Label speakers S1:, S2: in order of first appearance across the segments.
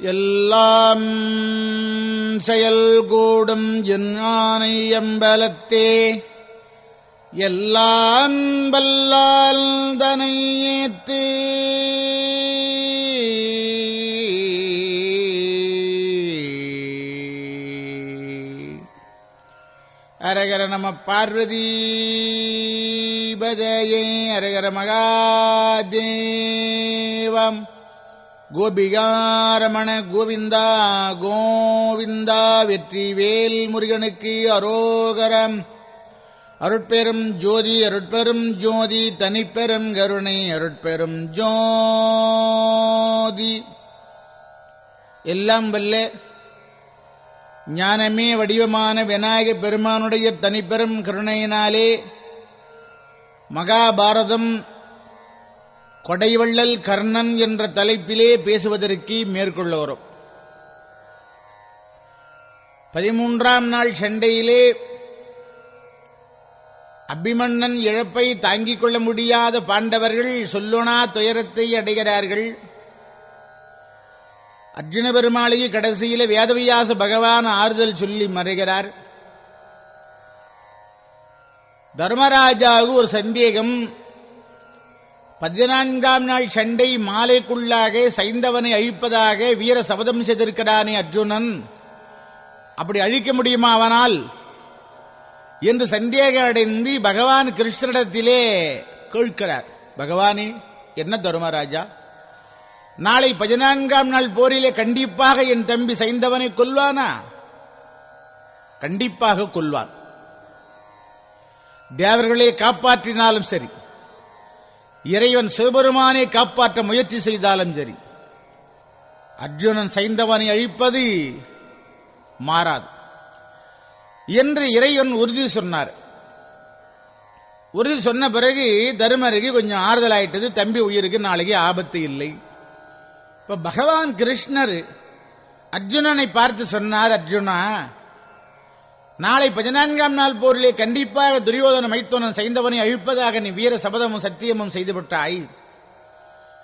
S1: எல்லாம் செயல்கூடும் கூடும் எம்பலத்தே எல்லாம் வல்லால் தனை ஏத்து. அரகர நம பார்வதி பதயே அரகர மகாதேவம். கோபிகாரமண கோவிந்தா கோவிந்தா வெற்றி வேல் முருகனுக்கு அரோகரம். அருட்பெரும் ஜோதி அருட்பெரும் ஜோதி தனிப்பெரும் கருணை அருட்பெரும் ஜோதி. எல்லாம் வல்ல ஞானமே வடிவமான விநாயக பெருமானுடைய தனிப்பெரும் கருணையினாலே மகாபாரதம் கொடைவள்ளல் கர்ணன் என்ற தலைப்பிலே பேசுவதற்கு மேற்கொள்ளுகிறோம் பதிமூன்றாம் நாள் சண்டையிலே அபிமன்னன் இழப்பை தாங்கிக் கொள்ள முடியாத பாண்டவர்கள் சொல்லுனா துயரத்தை அடைகிறார்கள். அர்ஜுன பெருமாளைக்கு கடைசியில வேதவியாச பகவான் ஆறுதல் சொல்லி மறைகிறார். தர்மராஜாவுக்கு ஒரு சந்தேகம் பதினான்காம் நாள் சண்டை மாலைக்குள்ளாக சைந்தவனை அழிப்பதாக வீர சபதம் செய்திருக்கிறானே அர்ஜுனன். அப்படி அழிக்க முடியுமா அவனால்? என்று சந்தேகம் அடைந்து பகவான் கிருஷ்ணனிடத்திலே கேட்கிறார். பகவானே என்ன தர்மராஜா? நாளை பதினான்காம் நாள் போரிலே கண்டிப்பாக என் தம்பி சைந்தவனை கொல்வானா? கண்டிப்பாக கொல்வான். தேவர்களை காப்பாற்றினாலும் சரி. இறைவன் சிவபெருமானை காப்பாற்ற முயற்சி செய்தாலும் சரி அர்ஜுனன் சைந்தவனை அழிப்பது மாறாது. என்று இறைவன் உறுதி சொன்னார். உறுதி சொன்ன பிறகு தருமருக்கு கொஞ்சம் ஆறுதல் ஆயிட்டது தம்பி உயிருக்கு நாளைக்கு ஆபத்து இல்லை. இப்ப பகவான் கிருஷ்ணர் அர்ஜுனனை பார்த்து சொன்னார் அர்ஜுனா நாளை பதினான்காம் நாள் போரிலே கண்டிப்பாக துரியோதன மைத்தோனன் செய்தவனை அழிப்பதாக நீ வீர சபதமும் சத்தியமும் செய்துவிட்டாய்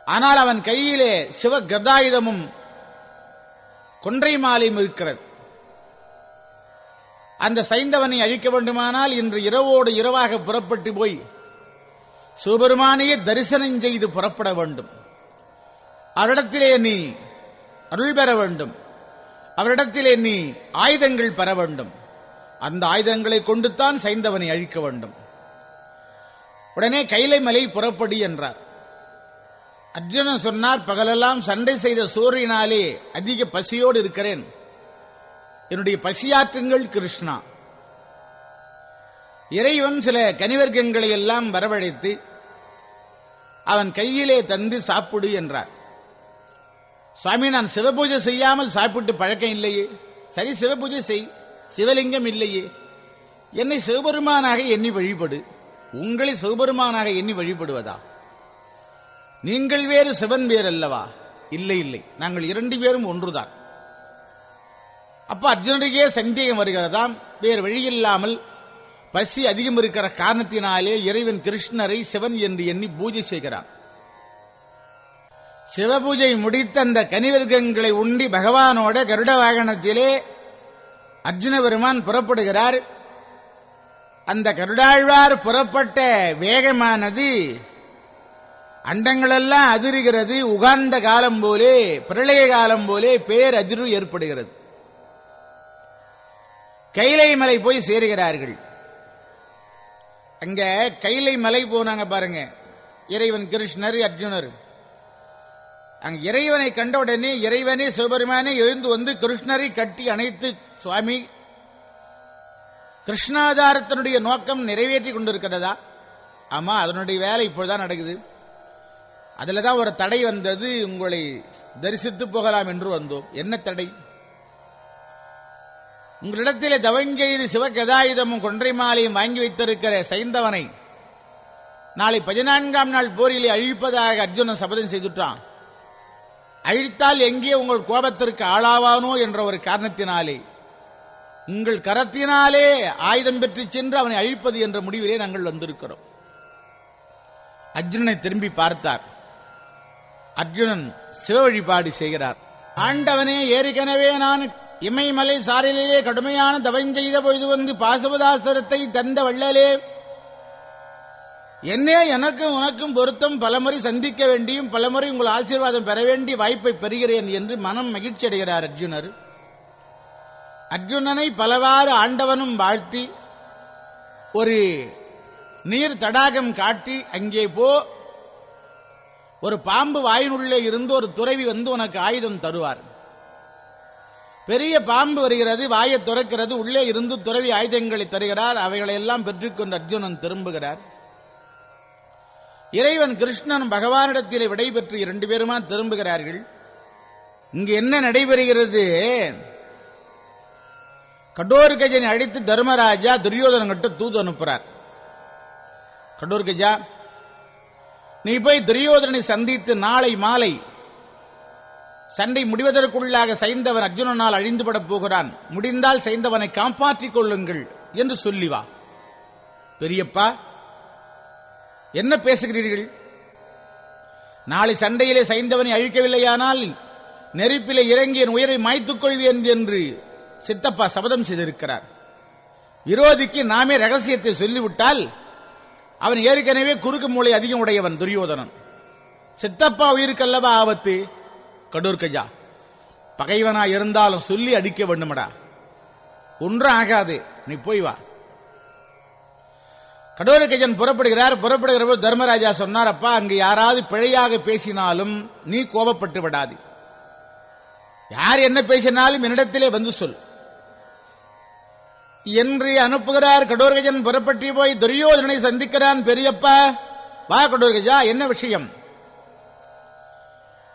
S1: ஆனால் அவன் கையிலே சிவ கதாயுதமும் கொன்றை மாலையும் இருக்கிறது. அந்த சைந்தவனை அழிக்க வேண்டுமானால் இன்று இரவோடு இரவாக புறப்பட்டு போய் சிவபெருமானையே தரிசனம் செய்து புறப்பட வேண்டும். அவரிடத்திலே நீ அருள் பெற வேண்டும். அவரிடத்திலே நீ ஆயுதங்கள் பெற வேண்டும். அந்த ஆயுதங்களை கொண்டுத்தான் சைந்தவனை அழிக்க வேண்டும். உடனே கைலை மலை புறப்படி என்றார். அர்ஜுனன் சொன்னார் பகலெல்லாம் சண்டை செய்த சூரியனாலே அதிக பசியோடு இருக்கிறேன். என்னுடைய பசியாற்றுங்கள் கிருஷ்ணா. இறைவன் சில கனிவர்க்கங்களை எல்லாம் வரவழைத்து அவன் கையிலே தந்து சாப்பிடு என்றார். சுவாமி நான் சிவபூஜை செய்யாமல் சாப்பிட்டு பழக்கம் இல்லையே. சரி சிவபூஜை செய். சிவலிங்கம் இல்லையே. என்னை சிவபெருமானாக எண்ணி வழிபடு. உங்களை சிவபெருமானாக எண்ணி வழிபடுவதா? நீங்கள் வேறு சிவன் வேறு அல்லவா இல்லை இல்லை. நாங்கள் இரண்டு பேரும் ஒன்றுதான். அப்ப அர்ஜுனருக்கே சந்தேகம் வருகிறதாம் வேறு வழி இல்லாமல் பசி அதிகம் இருக்கிற காரணத்தினாலே இறைவன் கிருஷ்ணரை சிவன் என்று எண்ணி பூஜை செய்கிறான். சிவபூஜை முடித்த அந்த கனிவர்க்கங்களை உண்டி பகவானோட கருட வாகனத்திலே அர்ஜுன பெருமான் புறப்படுகிறார். அந்த கருடாழ்வார் புறப்பட்ட வேகமானது அண்டங்களெல்லாம் அதிருகிறது. உகாந்த காலம் போலே பிரளய காலம் போலே பேர் அதிர்வு ஏற்படுகிறது. கைலை மலை போய் சேருகிறார்கள். அங்க கைலை மலை போனாங்க பாருங்க. இறைவன் கிருஷ்ணர் அர்ஜுனர். அங்க இறைவனை கண்ட உடனே இறைவனே சிவபெருமானே எழுந்து வந்து கிருஷ்ணரை கட்டி அணைத்து சுவாமி கிருஷ்ணாதாரத்தினுடைய நோக்கம் நிறைவேற்றி கொண்டிருக்கிறதா? ஆமா அதனுடைய வேலை இப்பொழுதுதான் நடக்குது. அதுலதான் ஒரு தடை வந்தது உங்களை தரிசித்து போகலாம் என்று வந்தோம். என்ன தடை? உங்களிடத்திலே தவஞ்செய்து சிவகதாயுதமும் கொன்றை மாலையும் வாங்கி வைத்திருக்கிற சைந்தவனை நாளை பதினான்காம் நாள் போரிலே அழிப்பதாக அர்ஜுனன் சபதம் செய்துட்டான். அழித்தால் எங்கே உங்கள் கோபத்திற்கு ஆளாவானோ என்ற ஒரு காரணத்தினாலே. உங்கள் கரத்தினாலே ஆயுதம் பெற்று சென்று அவனை அழிப்பது என்ற முடிவிலே நாங்கள் வந்திருக்கிறோம். அர்ஜுனனை திரும்பி பார்த்தார். அர்ஜுனன் சிவ வழிபாடு செய்கிறார். ஆண்டவனே ஏற்கனவே நான் இமயமலை சாரலிலே கடுமையான தவஞ்செய்த பொழுது வந்து பாசுபதாசரத்தை தந்த வள்ளலே என்னே எனக்கும் உனக்கும் பொருத்தம். பலமுறை சந்திக்க வேண்டியும் பலமுறை உங்கள் ஆசீர்வாதம் பெற வேண்டிய வாய்ப்பை பெறுகிறேன் என்று மனம் மகிழ்ச்சி அடைகிறார் அர்ஜுனர். அர்ஜுனனை பலவாறு ஆண்டவனும் வாழ்த்தி ஒரு நீர் தடாகம் காட்டி அங்கே போ. ஒரு பாம்பு வாயினுள்ளே இருந்து ஒரு துறவி வந்து உனக்கு ஆயுதம் தருவார். பெரிய பாம்பு வருகிறது வாயை துறக்கிறது உள்ளே இருந்து துறவி ஆயுதங்களை தருகிறார். அவைகளை எல்லாம் பெற்றுக்கொண்டு அர்ஜுனன் திரும்புகிறார். இறைவன் கிருஷ்ணன் பகவானிடத்திலே விடை பெற்று இரண்டு பேருமா திரும்புகிறார்கள்? இங்கு என்ன நடைபெறுகிறது? கடோர்கஜனை அழைத்து தர்மராஜா துரியோதனன் கிட்ட தூது அனுப்புறார். கடோர்கஜா நீ போய் துரியோதனை சந்தித்து நாளை மாலை சண்டை முடிவதற்குள்ளாக சைந்தவன் அர்ஜுனனால் அழிந்துபட போகிறான். முடிந்தால் சைந்தவனை காப்பாற்றிக் கொள்ளுங்கள் என்று சொல்லி வா. பெரியப்பா என்ன பேசுகிறீர்கள்? நாளை சண்டையிலே சைந்தவனை அழிக்கவில்லையானால் நெருப்பிலே இறங்கி என் உயிரை மாய்த்துக் கொள்வேன் என்று சித்தப்பா சபதம் செய்திருக்கிறார். விரோதிக்கு நாமே ரகசியத்தை சொல்லிவிட்டால் அவன் ஏற்கனவே குறுக்கு மூளை அதிகம் உடையவன் துரியோதனன். சித்தப்பா உயிருக்கல்லவா ஆபத்து? கடூர்கஜா பகைவனா இருந்தாலும் சொல்லி அடிக்க வேண்டுமடா. ஒன்றும் ஆகாது. நீ போய் வா. கடோரகஜன் புறப்படுகிறார் புறப்படுகிற போது தர்மராஜா சொன்னார் அப்பா அங்கு யாராவது பிழையாக பேசினாலும் நீ கோபப்பட்டு விடாது. யார் என்ன பேசினாலும் என்னிடத்திலே வந்து சொல். என்று அனுப்புகிறார் கடோர்கஜன் புறப்பட்டு போய் துரியோதனை சந்திக்கிறான் பெரியப்பா வா கடோர்கஜா என்ன விஷயம்?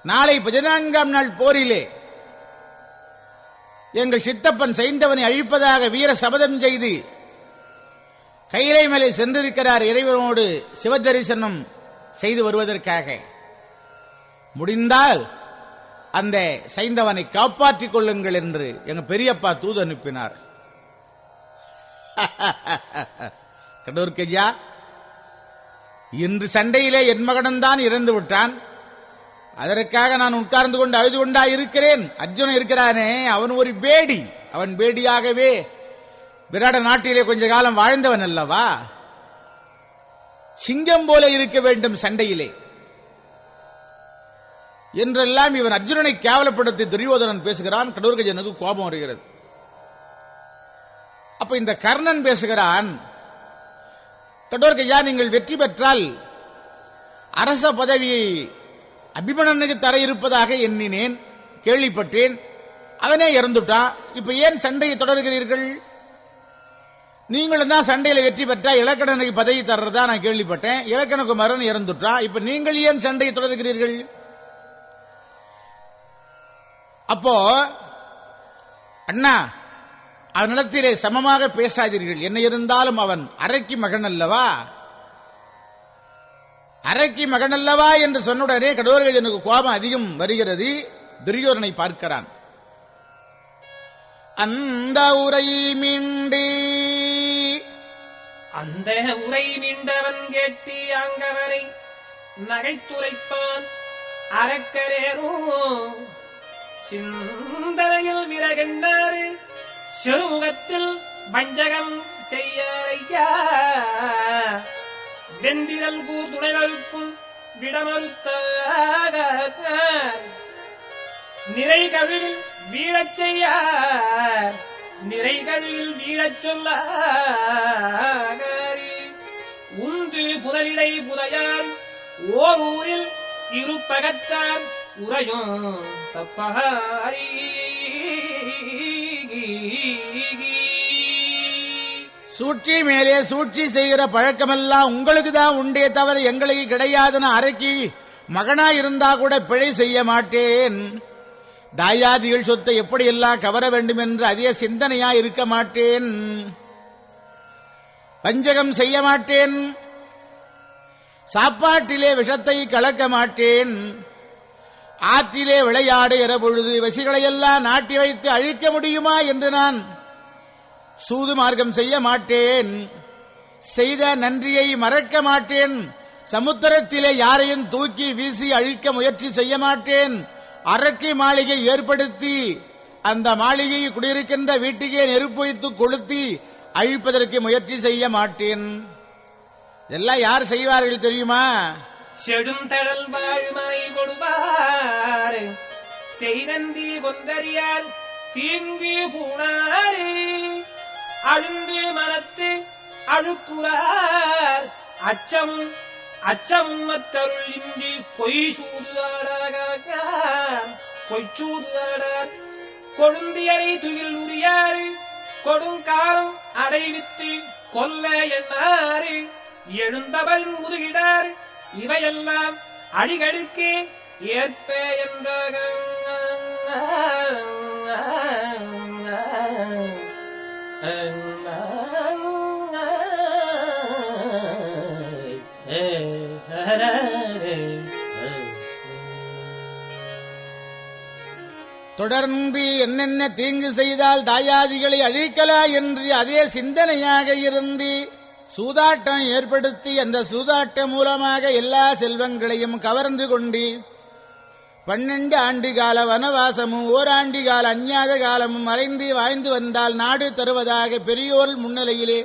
S1: நாளை பதினான்காம் நாள் போரிலே எங்கள் சித்தப்பன் சைந்தவனை அழிப்பதாக வீர சபதம் செய்து கைலை மேலே சென்றிருக்கிறார் இறைவனோடு சிவதரிசனம் செய்து வருவதற்காக. முடிந்தால் அந்த சைந்தவனை காப்பாற்றிக் கொள்ளுங்கள் என்று எங்க பெரியப்பா தூது அனுப்பினார். கடூர்கஜா இன்று சண்டையிலே என் மகனம்தான் இறந்து விட்டான். அதற்காக நான் உட்கார்ந்து கொண்டு அழுது கொண்டா இருக்கிறேன். அர்ஜுனன் இருக்கிறானே அவன் ஒரு பேடி. அவன் பேடியாகவே விராட நாட்டிலே கொஞ்ச காலம் வாழ்ந்தவன் அல்லவா? சிங்கம் போல இருக்க வேண்டும் சண்டையிலே. என்றெல்லாம் இவன் அர்ஜுனனை கேவலப்படுத்தி துரியோதனன் பேசுகிறான் கடூர்கஜனுக்கு கோபம் வருகிறது. அப்ப இந்த கர்ணன் பேசுகிறான் கடோர்கஜா நீங்கள் வெற்றி பெற்றால் அரச பதவியை அபிமனனுக்கு தர இருப்பதாக எண்ணினேன் கேள்விப்பட்டேன் அவனே இறந்துட்டான் இப்ப ஏன் சண்டையை தொடர்கிறீர்கள்? நீங்களும் தான் சண்டையில வெற்றி பெற்றா இலக்கணனுக்கு பதவி தர்றதா நான் கேள்விப்பட்டேன். இலக்கணகுமாரன் இறந்துட்டான் இப்ப நீங்கள் ஏன் சண்டையை தொடர்கிறீர்கள்? அப்போ அண்ணா அவனிடத்திலே சமமாக பேசாதீர்கள். என்ன இருந்தாலும் அவன் அரைக்கு மகன் அல்லவா? அரைக்கு மகன் அல்லவா என்று சொன்னுடனே எனக்கு கோபம் அதிகம் வருகிறது. துரியோதனை பார்க்கிறான். அந்த உரை மீண்டே
S2: அந்த உரை மீண்டவன் கேட்டி அங்கவரை நகைத்துரைப்பான் அரக்கரேரோ. சிந்தரையில் விரகண்டாறு சிறுமுகத்தில் வஞ்சகம் செய்யாரையா. வெந்திரல் கூர் துணைகளுக்கும் விடமறுத்தாக நிறை கவிழில் வீழச் செய்யார். நிறை வீழச் சொல்ல உண்டு புதலிடை புதையார் ஓர் ஊரில் இருப்பகத்தான் உரையும் தப்பகாரி.
S1: சூழ்ச்சி மேலே சூழ்ச்சி செய்கிற பழக்கமெல்லாம் உங்களுக்கு தான் உண்டே தவிர எங்களுக்கு கிடையாதுன்னு அரைக்கி மகனா இருந்தா கூட பிழை செய்ய மாட்டேன். தாயாதிகள் சொத்தை எப்படியெல்லாம் கவர வேண்டும் என்று அதிக சிந்தனையா இருக்க மாட்டேன். பஞ்சகம் செய்ய மாட்டேன். சாப்பாட்டிலே விஷத்தை கலக்க மாட்டேன். ஆற்றிலே விளையாடுகிற பொழுது வசிகளையெல்லாம் நாட்டி வைத்து அழிக்க முடியுமா என்று நான் சூது மார்க்கம் செய்ய மாட்டேன். செய்த நன்றியை மறக்க மாட்டேன். சமுத்திரத்திலே யாரையும் தூக்கி வீசி அழிக்க முயற்சி செய்ய மாட்டேன். அரக்கை மாளிகை ஏற்படுத்தி அந்த மாளிகையை குடியிருக்கின்ற வீட்டுக்கே நெருப்பு வைத்து கொளுத்தி அழிப்பதற்கு முயற்சி செய்ய மாட்டேன். இதெல்லாம் யார் செய்வார்கள் தெரியுமா?
S2: செடுந்தடல் வாழ்மாய் கொடுவார் செய்தன்றி கொந்தறியால் தீங்கு பூணாரே அழுந்து மனத்து அழுக்குறார் அச்சம் அச்சம் மத்தருள் இன்றி பொய் சூதுவாரா? பொய்ச்சூதுதாடார் கொழுந்தியரை துயில் உரியாறு. கொடுங்காலம் அடைவித்து கொல்ல எண்ணாறு எழுந்தவன் முதுகிடார் இவையெல்லாம் அடிகளுக்கே ஏற்ப என்றாக
S1: தொடர்ந்து என்னென்ன தீங்கு செய்தால் தாயாதிகளை அழிக்கலா என்று அதே சிந்தனையாக இருந்து சூதாட்டம் ஏற்படுத்தி அந்த சூதாட்டம் மூலமாக எல்லா செல்வங்களையும் கவர்ந்து கொண்டு பன்னெண்டு ஆண்டு கால வனவாசமும் ஓராண்டு கால அஞ்ஞாத காலமும் மறைந்து வாழ்ந்து வந்தால் நாடு தருவதாக பெரியோர் முன்னிலையிலே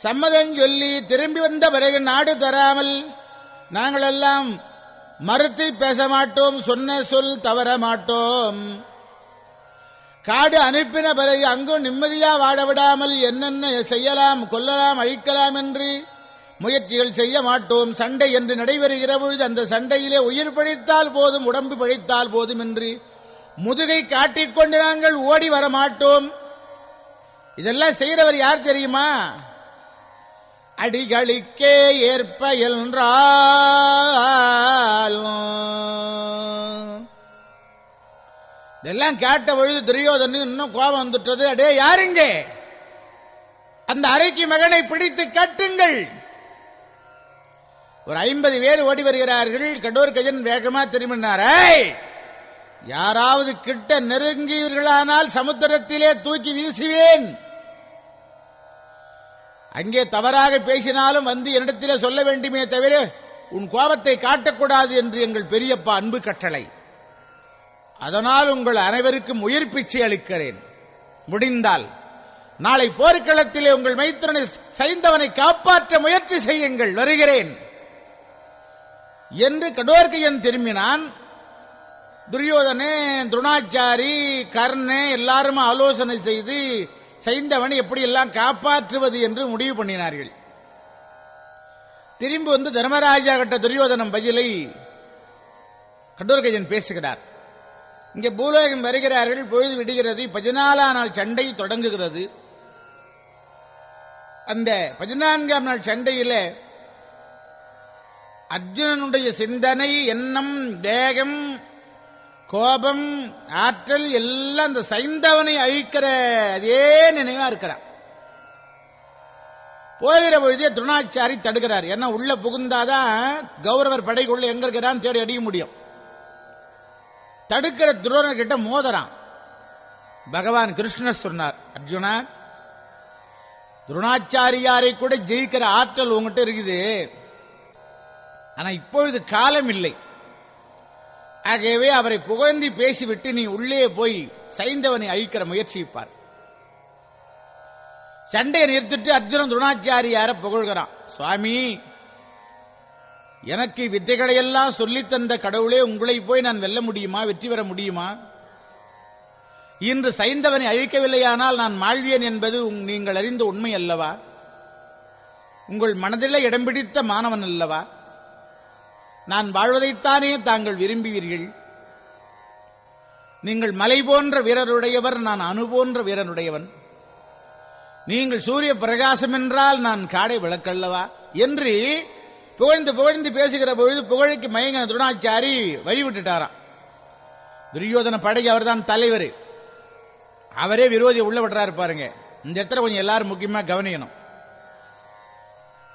S1: சம்மதம் சொல்லி திரும்பி வந்த பிறகு நாடு தராமல் நாங்களெல்லாம் மறுத்து பேச மாட்டோம் சொன்ன சொல் தவற மாட்டோம். காடு அனுப்பின பிறகு அங்கும் நிம்மதியா வாழ விடாமல் என்னென்ன செய்யலாம் கொல்லலாம் அழிக்கலாம் என்று முயற்சிகள் செய்ய மாட்டோம். சண்டை என்று நடைபெறுகிற பொழுது அந்த சண்டையிலே உயிர் பழித்தால் போதும் உடம்பு பழித்தால் போதும் என்று முதுகை காட்டிக்கொண்டு நாங்கள் ஓடி வர மாட்டோம் இதெல்லாம் செய்கிறவர் யார் தெரியுமா? அடிகளுக்கே ஏற்ப என்றால் இதெல்லாம் கேட்ட பொழுது துரியோதனு இன்னும் கோபம் வந்துட்டது. அடே யாருங்க? அந்த அறைக்கு மகனை பிடித்து கட்டுங்கள். ஒரு ஐம்பது பேர் ஓடி வருகிறார்கள். கடோர் கஜன் வேகமா திரும்பினாரே. யாராவது கிட்ட நெருங்கியவர்களானால் சமுத்திரத்திலே தூக்கி வீசுவேன். அங்கே தவறாக பேசினாலும் வந்து என்னிடத்திலே சொல்ல வேண்டுமே தவிர உன் கோபத்தை காட்டக்கூடாது என்று எங்கள் பெரியப்பா அன்பு கட்டளை. அதனால் உங்கள் அனைவருக்கும் உயிர் பிச்சை அளிக்கிறேன். முடிந்தால் நாளை போர்க்களத்திலே உங்கள் மைத்திரனை சைந்தவனை காப்பாற்ற முயற்சி செய்யுங்கள் வருகிறேன். என்று கடோர்கையன் திரும்பினான். துரியோதனே துரோணாச்சாரி கர்ணே எல்லாரும் ஆலோசனை செய்து சைந்தவனை எப்படியெல்லாம் காப்பாற்றுவது என்று முடிவு பண்ணினார்கள். திரும்பி வந்து தர்மராஜா கட்ட துரியோதனம் பதிலை கடூர்கஜன் பேசுகிறார். இங்கே பூலோகம் வருகிறார்கள் பொழுது விடுகிறது பதினாலாம் நாள் சண்டை தொடங்குகிறது. அந்த பதினான்காம் நாள் சண்டையில் அர்ஜுனனுடைய சிந்தனை எண்ணம் தேகம் கோபம் ஆற்றல் எல்லாம் அந்த சைந்தவனை அழிக்கிற அதே நினைவா இருக்கிறான். போகிற பொழுதே துருணாச்சாரி தடுக்கிறார். ஏன்னா உள்ள புகுந்தாதான் கௌரவர் படைக்குள்ள எங்க இருக்கிறான் தேடி அடிக்க முடியும். தடுக்கிற துரோணர் கிட்ட மோதறான். பகவான் கிருஷ்ணர் சொன்னார் அர்ஜுனா துரோணாச்சாரியாரை கூட ஜெயிக்கிற ஆற்றல் உங்ககிட்ட இருக்குது. ஆனா இப்பொழுது காலம் இல்லை ஆகவே அவரை புகழ்ந்து பேசிவிட்டு நீ உள்ளே போய் சைந்தவனை அழிக்கிற முயற்சிப்பார் சண்டையை நிறுத்திட்டு அர்ஜுனன் துணாச்சாரியார புகழ்கிறான். சுவாமி எனக்கு வித்தைகளையெல்லாம் சொல்லித் தந்த கடவுளே உங்களை போய் நான் வெல்ல முடியுமா வெற்றி பெற முடியுமா? இன்று சைந்தவனை அழிக்கவில்லையானால் நான் மாழ்வியன் என்பது உங்- நீங்கள் அறிந்த உண்மை அல்லவா? உங்கள் மனதில இடம் பிடித்த மாணவன் அல்லவா? நான் வாழ்வதைத்தானே தாங்கள் விரும்புவீர்கள்? நீங்கள் மலை போன்ற வீரருடையவர் நான் அணு போன்ற வீரனுடையவன். நீங்கள் சூரிய பிரகாசம் என்றால் நான் காடை விளக்கல்லவா? என்று புகழ்ந்து புகழ்ந்து பேசுகிற பொழுது புகழுக்கு மயங்க துரோணாச்சாரி வழிவிட்டுட்டாராம். துரியோதன படைக்கு அவர்தான் தலைவர். அவரே விரோதி உள்ள விடுறாரு பாருங்க இந்த இடத்துல கொஞ்சம் எல்லாரும் முக்கியமா கவனிக்கணும்.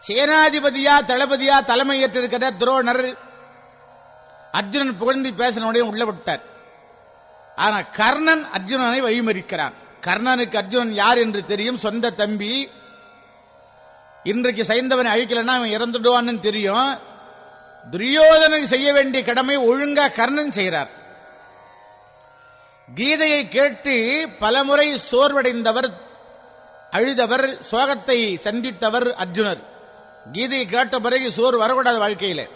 S1: சேனாதிபதியா தளபதியா தலைமை ஏற்றிருக்கிற துரோணர் அர்ஜுனன் புகழ்ந்து பேசினோடய உள்ள விட்டார். ஆனா கர்ணன் அர்ஜுனனை வழிமறிக்கிறான். கர்ணனுக்கு அர்ஜுனன் யார் என்று தெரியும்? சொந்த தம்பி. இன்றைக்கு சைந்தவனை அழிக்கலன்னா அவன் இறந்துடுவான்னு தெரியும். துரியோதனை செய்ய வேண்டிய கடமை ஒழுங்கா கர்ணன் செய்கிறார். கீதையை கேட்டு பலமுறை சோர்வடைந்தவர் அழுதவர் சோகத்தை சந்தித்தவர் அர்ஜுனர். கீதையை கேட்ட பிறகு சோறு வரக்கூடாது வாழ்க்கையில.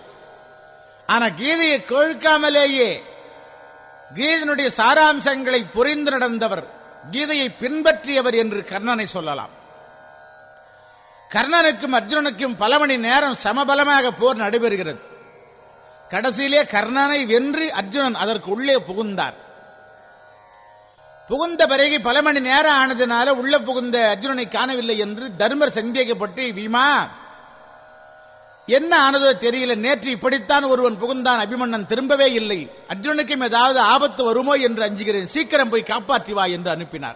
S1: ஆனா கீதையை கேட்காமலேயே கீதனுடைய சாராம்சங்களை புரிந்து நடந்தவர் கீதையை பின்பற்றியவர் என்று கர்ணனை சொல்லலாம். கர்ணனுக்கும் அர்ஜுனனுக்கும் பல மணி நேரம் சமபலமாக போர் நடைபெறுகிறது. கடைசியிலே கர்ணனை வென்று அர்ஜுனன் அதற்கு உள்ளே புகுந்தார். புகுந்த பிறகு பல மணி நேரம் ஆனதுனால உள்ள புகுந்த அர்ஜுனனை காணவில்லை என்று தர்மர் சந்தேகப்பட்டு வீமா என்ன ஆனதோ தெரியல. நேற்று இப்படித்தான் ஒருவன் புகுந்தான். அபிமன்னன் திரும்பவே இல்லை. அர்ஜுனனுக்கும் ஏதாவது ஆபத்து வருமோ என்று அஞ்சுகிறேன். சீக்கிரம் போய் காப்பாற்றி வா என்று அனுப்பினார்.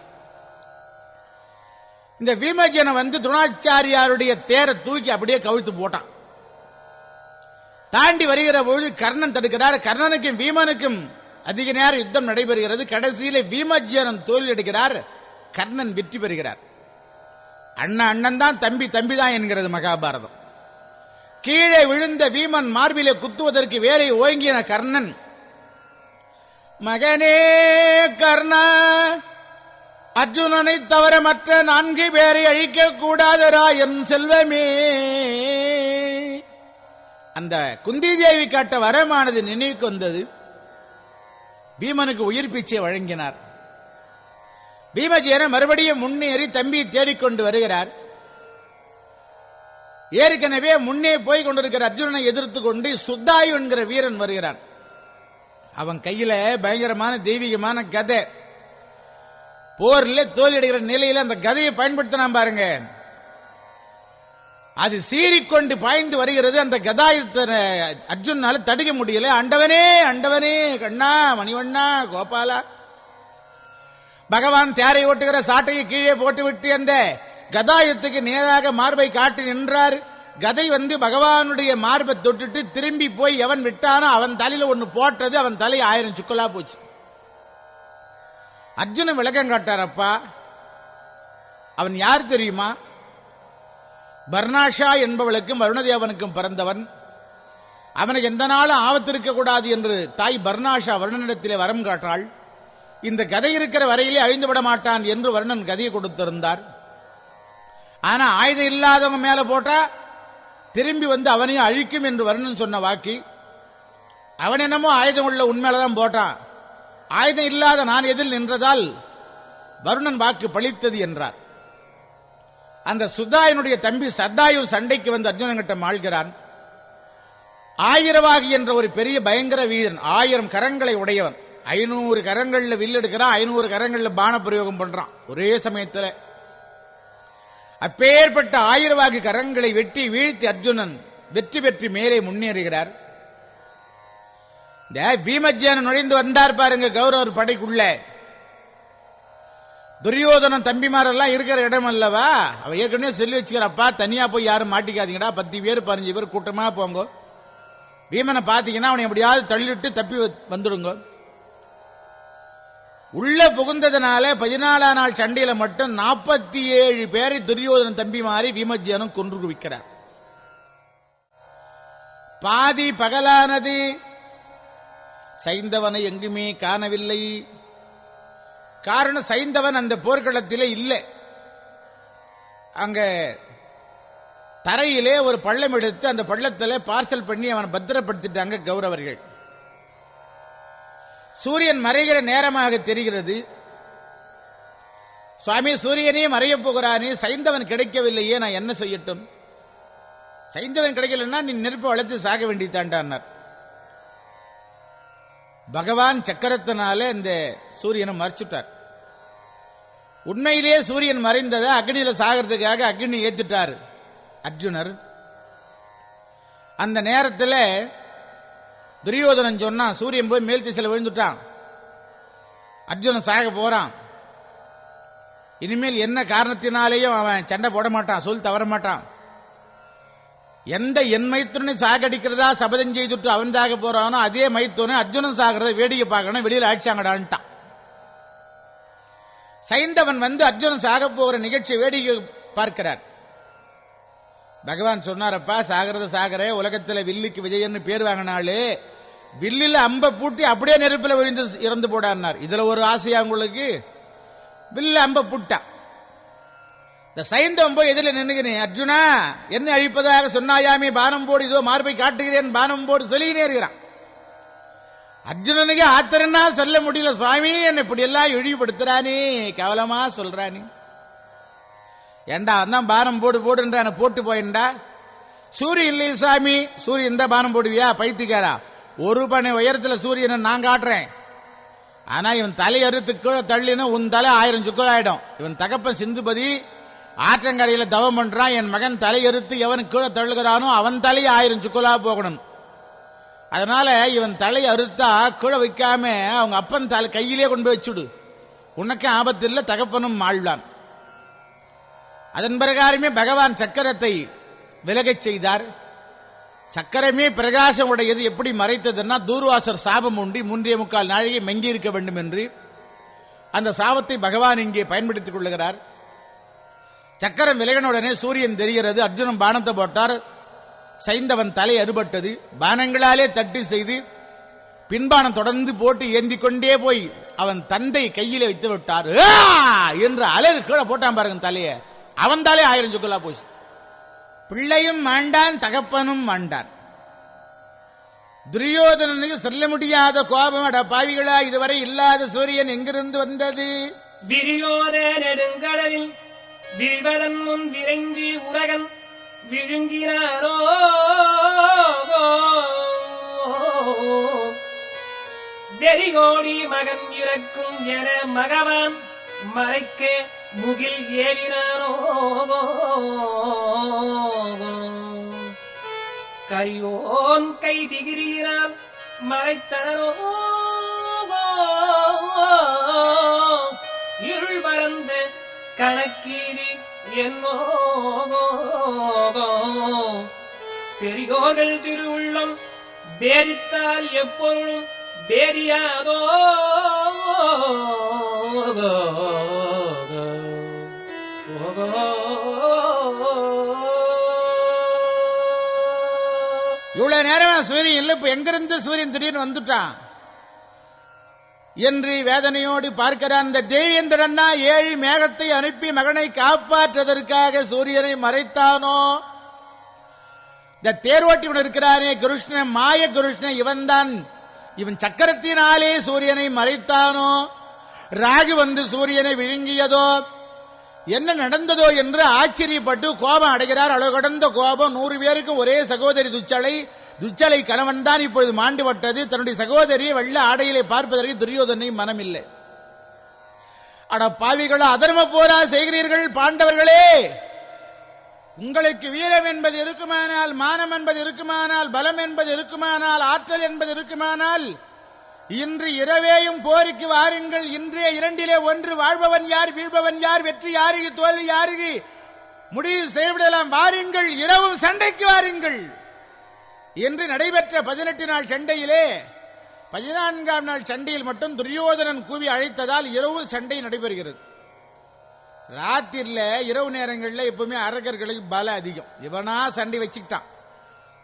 S1: இந்த பீமஜனை வந்து துணாச்சாரியாருடைய தேரை தூக்கி அப்படியே கவிழ்த்து போட்டான். தாண்டி வருகிற பொழுது கர்ணன் தடுக்கிறார். கர்ணனுக்கும் பீமனுக்கும் அதிக நேரம் யுத்தம் நடைபெறுகிறது. கடைசியில பீமஜனன் தோல்வி கர்ணன் வெற்றி பெறுகிறார். அண்ணன் அண்ணன் தான் தம்பி தம்பி தான் என்கிறது மகாபாரதம். கீழே விழுந்த பீமன் மார்பிலே குத்துவதற்கு வேலை ஓங்கின கர்ணன். மகனே கர்ணா அர்ஜுனனை தவிர மற்ற நான்கு பேரை அழிக்க கூடாதரா என் செல்வமே. அந்த குந்தி தேவி காட்ட வரமானது நினைவுக்கு வந்தது பீமனுக்கு உயிர் பிச்சை வழங்கினார். பீமஜேன மறுபடியும் முன்னேறி தம்பி தேடிக்கொண்டு வருகிறார். ஏற்கனவே முன்னே போய் கொண்டிருக்கிற அர்ஜுனனை எதிர்த்து கொண்டு சுத்தாயு என்கிற வீரன் வருகிறான். அவன் கையில பயங்கரமான தெய்வீகமான கதை. போர்ல தோல்வியடைகிற நிலையில அந்த கதையை பயன்படுத்தினான் பாருங்க. அது சீறிக்கொண்டு பாய்ந்து வருகிறது. அந்த கதாயுத்தனை அர்ஜுனால தடுக்க முடியல. அண்டவனே அண்டவனே கண்ணா மணிவண்ணா கோபாலா. பகவான் தேரை ஓட்டுகிற சாட்டையை கீழே போட்டுவிட்டு அந்த கதாயுத்துக்கு நேராக மார்பை காட்டி நின்றார். கதை வந்து பகவானுடைய மார்பை தொட்டுட்டு திரும்பி போய் எவன் விட்டானோ அவன் தலையில ஒன்னு போட்டது அவன் தலை ஆயிரம் சுக்கலா போச்சு. அர்ஜுனன் விளக்கம் காட்டாரப்பா அவன் யார் தெரியுமா? பர்னாஷா என்பவளுக்கும் வருணதேவனுக்கும் பிறந்தவன். அவனுக்கு எந்த நாளும் ஆபத்து இருக்கக்கூடாது என்று தாய் பர்னாஷா வருணனிடத்திலே வரம் காட்டாள். இந்த கதை இருக்கிற வரையிலே அழிந்து விட மாட்டான் என்று வருணன் கதையை கொடுத்திருந்தார். ஆனா ஆயுதம் இல்லாதவங்க மேல போட்டா திரும்பி வந்து அவனையும் அழிக்கும் என்று வருணன் சொன்ன வாக்கி. அவன் என்னமோ ஆயுதம் உள்ள உண்மையிலதான் போட்டான். ஆயுதம் இல்லாத நான் எதில் நின்றதால் வருணன் வாக்கு பழித்தது என்றார். அந்த சுத்தாயனுடைய தம்பி சத்தாயு சண்டைக்கு வந்து அர்ஜுனன் ஆள்கிறான் ஆயிரவாகி என்ற ஒரு பெரிய பயங்கர வீரன் ஆயிரம் கரங்களை உடையவன். ஐநூறு கரங்கள்ல வில்லெடுக்கிறான் ஐநூறு கரங்கள்ல பான பிரயோகம் பண்றான். ஒரே சமயத்தில் அப்பேற்பட்ட ஆயிரவாகி கரங்களை வெட்டி வீழ்த்தி அர்ஜுனன் வெற்றி பெற்று மேலே முன்னேறுகிறார். இந்த பீமஜான நுழைந்து வந்தார் பாருங்க கௌரவர் படைக்குள்ள. துரியோதனன் தம்பிமாரெல்லாம் இருக்கிற இடம் அல்லவா? அவ ஏற்கனவே சொல்லி வச்சுக்கிறப்பா தனியா போய் யாரும் மாட்டிக்காதீங்கடா பத்து பேர் பதினஞ்சு பேர் கூட்டமா போங்க. பீமனை பாத்தீங்கன்னா அவனை எப்படியாவது தள்ளிவிட்டு தப்பி வந்துடுங்க. உள்ள புகுந்ததுனால பதினாலாம் நாள் சண்டையில மட்டும் நாற்பத்தி ஏழு பேரை துரியோதனன் தம்பி மாறி பீமஜியனும் கொன்று குவிக்கிறார் பாதி பகலானது. சைந்தவனை எங்குமே காணவில்லை. காரணம் சைந்தவன் அந்த போர்க்களத்திலே இல்லை. அங்க தரையிலே ஒரு பள்ளம் எடுத்து அந்த பள்ளத்தில் பார்சல் பண்ணி அவனை பத்திரப்படுத்திட்டாங்க கௌரவர்கள். சூரியன் மறைகிற நேரமாக தெரிகிறது. சுவாமி சூரியனே மறையப் போகிறானே சைந்தவன் கிடைக்கவில்லையே நான் என்ன செய்யட்டும்? சைந்தவன் கிடைக்கலன்னா நீ நெருப்பை வளர்த்து சாக வேண்டித்தாண்டார் பகவான் சக்கரத்தினால இந்த சூரியனை மறைச்சுட்டார். உண்மையிலேயே சூரியன் மறைந்ததை அக்னியில சாகிறதுக்காக அக்னி ஏத்துட்டார். அர்ஜுனர். அந்த நேரத்தில் துரியோதனன் சொன்னான் சூரியன் போய் மேல் திசையில் விழுந்துட்டான். அர்ஜுனன் சாக போறான். இனிமேல் என்ன காரணத்தினாலேயும் அவன் சண்டை போட மாட்டான் சொல் தவற மாட்டான். எந்த என் மைத்துனை சாகடிக்கிறதா சபதம் செய்துட்டு அவன் சாக போறானோ அதே மைத்துனை அர்ஜுனன் சாகிறத வேடிக்கை பார்க்கணும் வெளியில் அடிச்சாங்கடான்ட்டான் சைந்தவன் வந்து அர்ஜுனன் சாக போகிற நிகழ்ச்சி வேடிக்கை பார்க்கிறார். பகவான் சொன்னாரப்பா சாகிறத சாகரே உலகத்துல வில்லுக்கு விஜயன்னு பேர் வாங்கினாலே வில்லில் அம்பை பூட்டி அப்படியே நெருப்பில் விழுந்து இறந்து போடான்னார். இதுல ஒரு ஆசையா உங்களுக்கு? வில்ல அம்ப பூட்டான் இந்த சைந்தவன் போய் எதிரில் நின்னுகிறேன். அர்ஜுனா என்ன அழிப்பதாக சொன்னாயாமே பானம் போடு இதோ மார்பை காட்டுகிறேன் பானம் போடு சொல்லிக்கினே இருக்கிறான் அர்ஜுனனுக்கு ஆத்திரனா சொல்ல முடியல சுவாமி என்ன இப்படி எல்லாம் இழிவுபடுத்துறானே கேவலமா சொல்றானே. ஏண்டா அதான் பானம் போடு போடுன்றான போட்டு போயிண்டா சூரியன் இல்லையே சாமி சூரியன் தான் பானம் போடுவியா? பைத்தியக்காரா? ஒரு பனை உயரத்தில் சூரியனை நான் காட்டுறேன். ஆனா இவன் தலை அறுத்து கீழே தள்ளினா உன் தலை ஆயிரம் சுக்கல் ஆயிடும். இவன் தகப்பன் சிந்துபதி ஆற்றங்கரையில தவம் பண்றான். என் மகன் தலை அறுத்து எவன் கீழே தள்ளுகிறானோ அவன் தலை ஆயிரம் சுக்கலா போகணும். அதனால இவன் தலை அறுத்தா கீழே வைக்காம அவங்க அப்பன் தலை கையிலே கொண்டு போய் வச்சுடு. உனக்கு ஆபத்து இல்லை தகப்பனும் ஆழ்வான். அதன் பிரகாரமே பகவான் சக்கரத்தை விலகச் செய்தார். சக்கரமே பிரகாசம் உடையது எப்படி மறைத்ததுன்னா தூர்வாசர் சாபம் உண்டி மூன்றே முக்கால் நாழிகை மெங்கி இருக்க வேண்டும் என்று அந்த சாபத்தை பகவான் இங்கே பயன்படுத்திக் கொள்ளுகிறார். சக்கரம் விலகினுடனே சூரியன் தெரிகிறது. அர்ஜுனன் பானத்தை போட்டார். சைந்தவன் தலை அறுபட்டது. பானங்களாலே தட்டி செய்து பின்பானம் தொடர்ந்து போட்டு ஏந்தி கொண்டே போய் அவன் தந்தை கையிலே வைத்து விட்டார் என்று அலறு கீழே போட்டான் பாருங்க தலைய. அவன் தாலே ஆயிரம் சுக்கலா போச்சு. பிள்ளையும் மாண்டான் தகப்பனும் மாண்டான். துரியோதனனுக்கு சொல்ல முடியாத கோபம் அட பாவிகளா இதுவரை இல்லாத சூரியன் எங்கிருந்து வந்தது?
S2: விரியோத நெடுங்கடலில் வீழ்வதன் முன் விரங்கி உரகன் விழுங்கினாரோ வெறிகோடி மகன் இறக்கும் என மகவான் மறைக்க முகில் ஏறினாரோ கரியோன் கை திகிரியினால் மறைத்தனரோ இருள் பறந்த கணக்கீரி என்னோ பெரியோர்கள் திருவுள்ளம் பேதித்தால் எப்பொருளும் பேரியாதோ
S1: இவ்வளவு நேரம் சூரியன் இல்லை இப்ப எங்கிருந்து சூரியன் திடீர்னு வந்துட்டான்? என்று வேதனையோடு பார்க்கிறான். இந்த தேவேந்திரன்னா ஏழு மேகத்தை அனுப்பி மகனை காப்பாற்றுவதற்காக சூரியனை மறைத்தானோ? இந்த தேரோட்டிவன் இருக்கிறானே கிருஷ்ணன் மாய கிருஷ்ணன் இவன்தான். இவன் சக்கரத்தினாலே சூரியனை மறைத்தானோ? ராகு வந்து சூரியனை விழுங்கியதோ? என்ன நடந்ததோ என்று ஆச்சரியப்பட்டு கோபம் அடைகிறார். அளவு கடந்த கோபம். நூறு பேருக்கும் ஒரே சகோதரி துச்சலை. துச்சலை கணவன் தான் இப்பொழுது மாண்டுபட்டது. தன்னுடைய சகோதரியை வெள்ள ஆடையிலே பார்ப்பதற்கு துரியோதனை மனமில்லை. அட பாவிகளா அதர்ம போரா செய்கிறீர்கள் பாண்டவர்களே! உங்களுக்கு வீரம் என்பது இருக்குமானால் மானம் என்பது இருக்குமானால் பலம் என்பது இருக்குமானால் ஆற்றல் என்பது இருக்குமானால் இன்று இரவேயும் போருக்கு வாருங்கள். இன்றைய இரண்டிலே ஒன்று. வாழ்பவன் யார் வீழ்பவன் யார் வெற்றி யாருக்கு தோல்வி யாருக்கு? முடிவு செய்துவிடலாம். வாருங்கள். இரவும் சண்டைக்கு வாருங்கள். என்று நடைபெற்ற பதினெட்டு நாள் சண்டையிலே பதினான்காம் நாள் சண்டையில் மட்டும் துரியோதனன் கூவி அழைத்ததால் இரவு சண்டை நடைபெறுகிறது. ராத்திரில இரவு நேரங்களில் எப்பவுமே அரக்கர்களுக்கு பல அதிகம். இவனா சண்டை வச்சுக்கிட்டான்.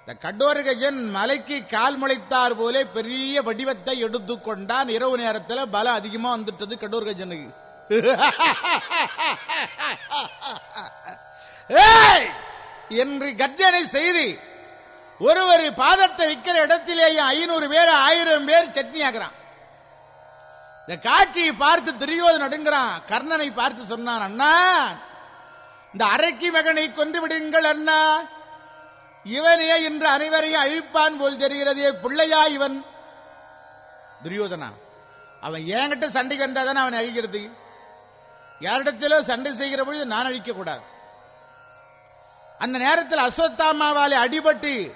S1: இந்த கடோரகஜன் மலைக்கு கால் முளைத்தார் போலே பெரிய வடிவத்தை எடுத்து கொண்டான் இரவு நேரத்தில் பலம் அதிகமா வந்துட்டது கடோர்கஜனுக்கு என்று கர்ஜனை செய்து ஒருவர் பாதத்தை விற்கிற இடத்திலேயே ஐநூறு பேர் ஆயிரம் பேர் சட்னி ஆகிறான் இந்த காட்சியை பார்த்து துரியோதன் நடுங்கிறான். கர்ணனை பார்த்து சொன்னான் அண்ணா இந்த அரைக்கி மகனை கொன்று விடுங்கள் அண்ணா. இவனே இன்று அனைவரையும் அழிப்பான் போல் தெரிகிறதே. பிள்ளையா இவன்? துரியோதனா அவன் என்கிட்ட சண்டைக்கு வந்தாதானே அவன் அழிக்கிறது? யாரிடத்திலோ சண்டை செய்கிற பொழுது நான் அழிக்க கூடாது அந்த நேரத்தில் அஸ்வத்தாமாவாலே அடிபட்டு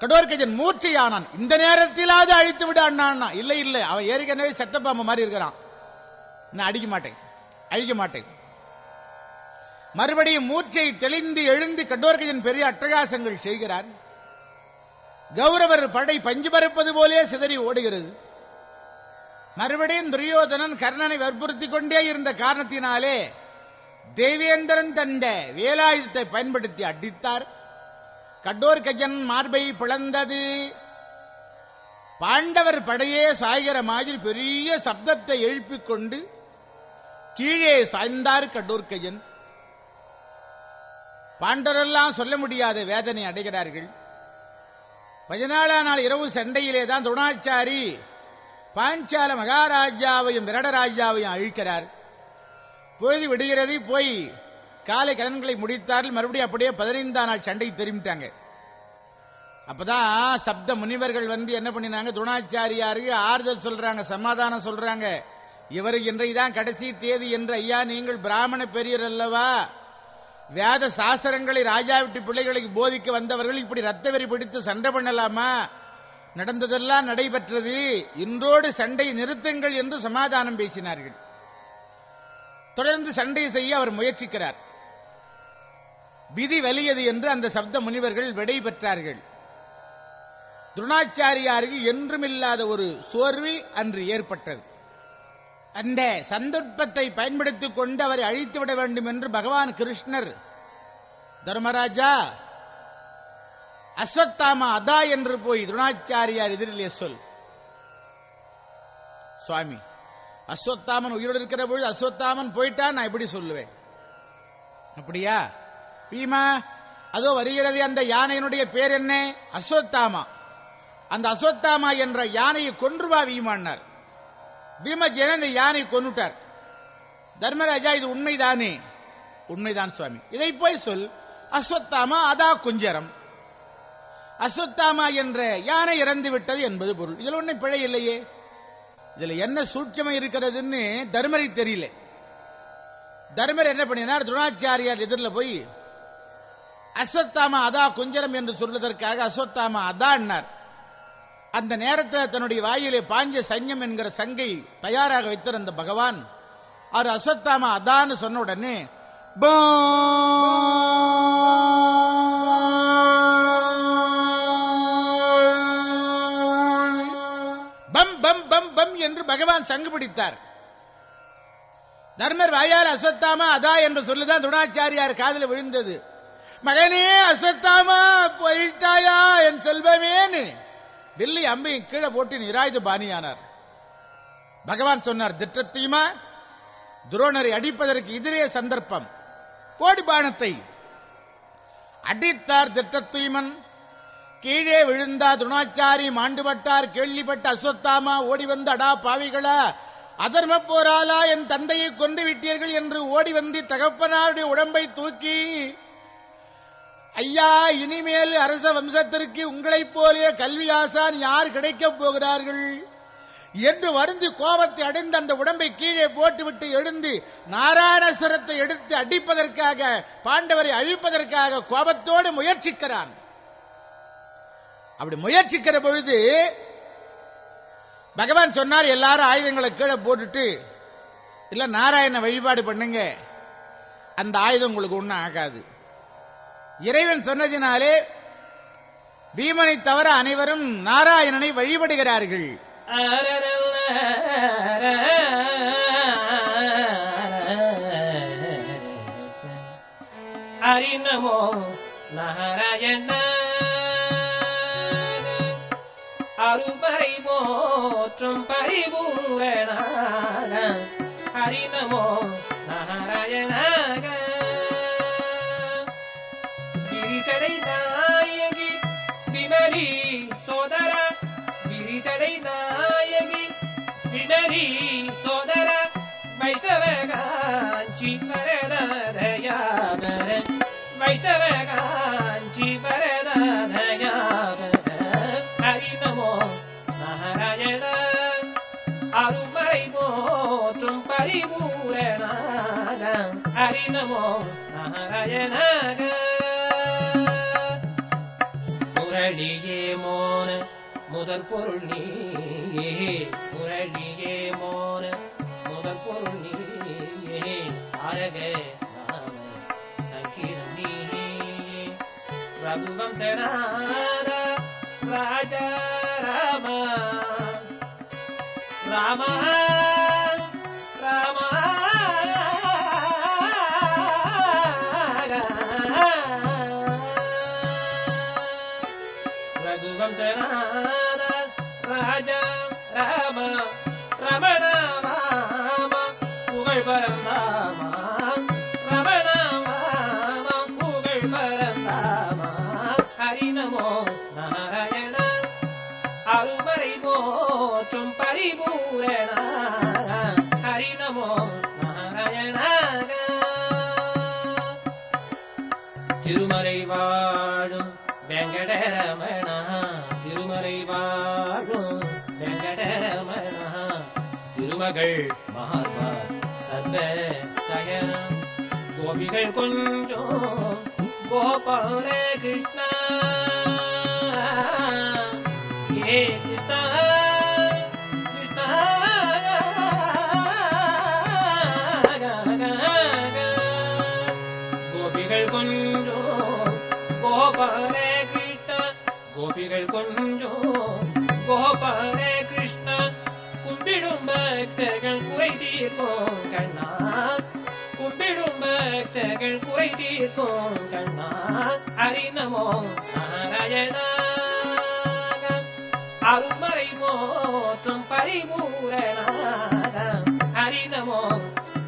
S1: கடோர்கஜன் மூர்ச்சையானான். இந்த நேரத்திலாவது அழித்து விட அண்ணா இல்லை இல்லை அவன் ஏற்கனவே செத்தப்பாம்பு மாதிரி இருக்கிறான். நான் அடிக்க மாட்டேன். அழிக்க மாட்டேன். மறுபடியும் மூச்சை தெளிந்து எழுந்து கடோர்கஜன் பெரிய அட்டகாசங்கள் செய்கிறார். கௌரவர் படை பஞ்சு பறப்பது போலே சிதறி ஓடுகிறது. மறுபடியும் துரியோதனன் கர்ணனை வற்புறுத்திக் கொண்டே இருந்த காரணத்தினாலே தேவேந்திரன் தந்த வேலாயுதத்தை பயன்படுத்தி அடித்தார். கடோர் கஜன் மார்பை பிளந்தது. பாண்டவர் படையே சாய்கிற மாதிரி பெரிய சப்தத்தை எழுப்பிக் கொண்டு கீழே சாய்ந்தார் கடோர்கஜன் பாண்டரெல்லாம் சொல்ல முடியாத வேதனை அடைகிறார்கள். பதினாலாம் நாள் இரவு சண்டையிலே தான் துணாச்சாரி பாஞ்சால மகாராஜாவையும் விரடராஜாவையும் அழிக்கிறார். பொழுது விடுகிறது போய் காலை கடன்களை முடித்தார்கள். மறுபடியும் அப்படியே பதினைந்தாம் நாள் சண்டை திரும்பிட்டாங்க. அப்பதான் சப்த முனிவர்கள் வந்து என்ன பண்ணினாங்க? துணாச்சாரியாருக்கு ஆறுதல் சொல்றாங்க சமாதானம் சொல்றாங்க. இவருக்கு இன்றைதான் கடைசி தேதி என்று ஐயா நீங்கள் பிராமண பெரியர் அல்லவா? வேத சாஸ்திரங்களை ராஜா விட்டு பிள்ளைகளுக்கு போதிக்க வந்தவர்கள் இப்படி ரத்த வெறி பிடித்து சண்டை பண்ணலாமா? நடந்ததெல்லாம் நடைபெற்றது. இன்றோடு சண்டை நிறுத்துங்கள் என்று சமாதானம் பேசினார்கள். தொடர்ந்து சண்டை செய்ய அவர் முயற்சிக்கிறார். விதி வலியது என்று அந்த சப்த முனிவர்கள் விடை பெற்றார்கள். துருணாச்சாரியாருக்கு என்றுமில்லாத ஒரு சோர்வு அன்று ஏற்பட்டது. அந்த சந்தர்ப்பத்தை பயன்படுத்திக் கொண்டு அவரை அழித்துவிட வேண்டும் என்று பகவான் கிருஷ்ணர் தர்மராஜா அஸ்வத்தாமா அதா என்று போய் துரோணாச்சாரியார் எதிரிலே சொல். சுவாமி அஸ்வத்தாமன் உயிரோடு இருக்கிற பொழுது அஸ்வத்தாமன் போயிட்டா நான் எப்படி சொல்லுவேன். அப்படியா? பீமா அதோ வருகிறது அந்த யானையினுடைய பேர் என்ன? அஸ்வத்தாமா. அந்த அஸ்வத்தாமா என்ற யானையை கொன்றுவா வீமான்னார் பீமஜேன இந்த யானை கொண்டுட்டார் தர்மராஜா இது உண்மைதானே? உண்மைதான் சுவாமி. இதை போய் சொல். அஸ்வத்தாமா அதா குஞ்சரம். அஸ்வத்தாமா என்ற யானை இறந்து விட்டது என்பது பொருள். இதில் ஒன்னும் பிழை இல்லையே. இதுல என்ன சூட்சமை இருக்கிறதுன்னு தர்மரை தெரியல. தர்மர் என்ன பண்ணினார்? துரோணாச்சாரியார் எதிரில் போய் அஸ்வத்தாமா அதா குஞ்சரம் என்று சொல்வதற்காக அஸ்வத்தாமா அதான்னார். அந்த நேரத்தில் தன்னுடைய வாயிலே பாஞ்ச சன்யம் என்கிற சங்கை தயாராக வைத்திருந்த பகவான் அவர் அஸ்வத்தாமா அதான்னு சொன்ன உடனே பம் பம் பம் பம் என்று பகவான் சங்கு பிடித்தார். தர்மர் வாயால் அஸ்வத்தாமா அதா என்று சொல்லுதான் துணாச்சாரியார் காதில் விழுந்தது. மகனே அஸ்வத்தாமா போயிட்டாயா என் செல்வமேன்னு தில்லி அம்பையும் கீழே போட்டு நிராயுத பாணியானார். பகவான் சொன்னார் திட்டத்தையுமா துரோணரை அடிப்பதற்கு எதிரே சந்தர்ப்பம். கோடி பானத்தை. அடித்தார் திட்டத்துய்மன் கீழே விழுந்தா துணாச்சாரி மாண்டுபட்டார் கேள்விப்பட்ட அஸ்வத்தாமா ஓடி வந்து அடா பாவிகளா? அதர்ம போராலா என் தந்தையை கொண்டு விட்டீர்கள் என்று ஓடி வந்து தகப்பனாருடைய உடம்பை தூக்கி ஐயா இனிமேல் அரச வம்சத்திற்கு உங்களைப் போலே கல்வி ஆசான் யார் கிடைக்கப் போகிறார்கள்? என்று வருந்தி கோபத்தை அடைந்து அந்த உடம்பை கீழே போட்டுவிட்டு எழுந்து நாராயணஸ்வரத்தை எடுத்து அடிப்பதற்காக பாண்டவரை அழிப்பதற்காக கோபத்தோடு முயற்சிக்கிறான். அப்படி முயற்சிக்கிற பொழுது பகவான் சொன்னார் எல்லாரும் ஆயுதங்களை கீழே போட்டுட்டு இல்ல நாராயண வழிபாடு பண்ணுங்க. அந்த ஆயுதம் உங்களுக்கு ஒன்றும் ஆகாது. இறைவன் சொன்னதினாலே பீமனை தவிர அனைவரும் நாராயணனை வழிபடுகிறார்கள்.
S2: அரிணமோ நாராயண. அருபறை போற்றும் பரிபூரணாக ஹரி நமோ விரிசடை நாயகி விமலி சோதர. விரிசடை நாயகி விமலி சோதர. வைத்தவ காஞ்சி பரதயாபர வைத்தவ காஞ்சி பரதயாபர ஹரி நமோ நாராயண. அருமறை போற்றும் பரிபூரணாக ஹரி நமோ நாராயணாக முரளியே மோன முதற் பொருள் நீயே முரளியே மோன முதற் பொருள் நீயே தாரக நாம சங்கீதம் நீயே ரகுவம்சநாத ராஜா ராம ராம ராம மகள். மார்பா சர்வ சயனா கோபிகள் கொஞ்சம் கோபால கிருஷ்ணா. ஏ கும்பிடும் குறை தீர்க்கும் கண்ணா ஹரிநமோ நாராயணா அருமறை மோற்றம் பரிமூரணாக ஹரிநமோ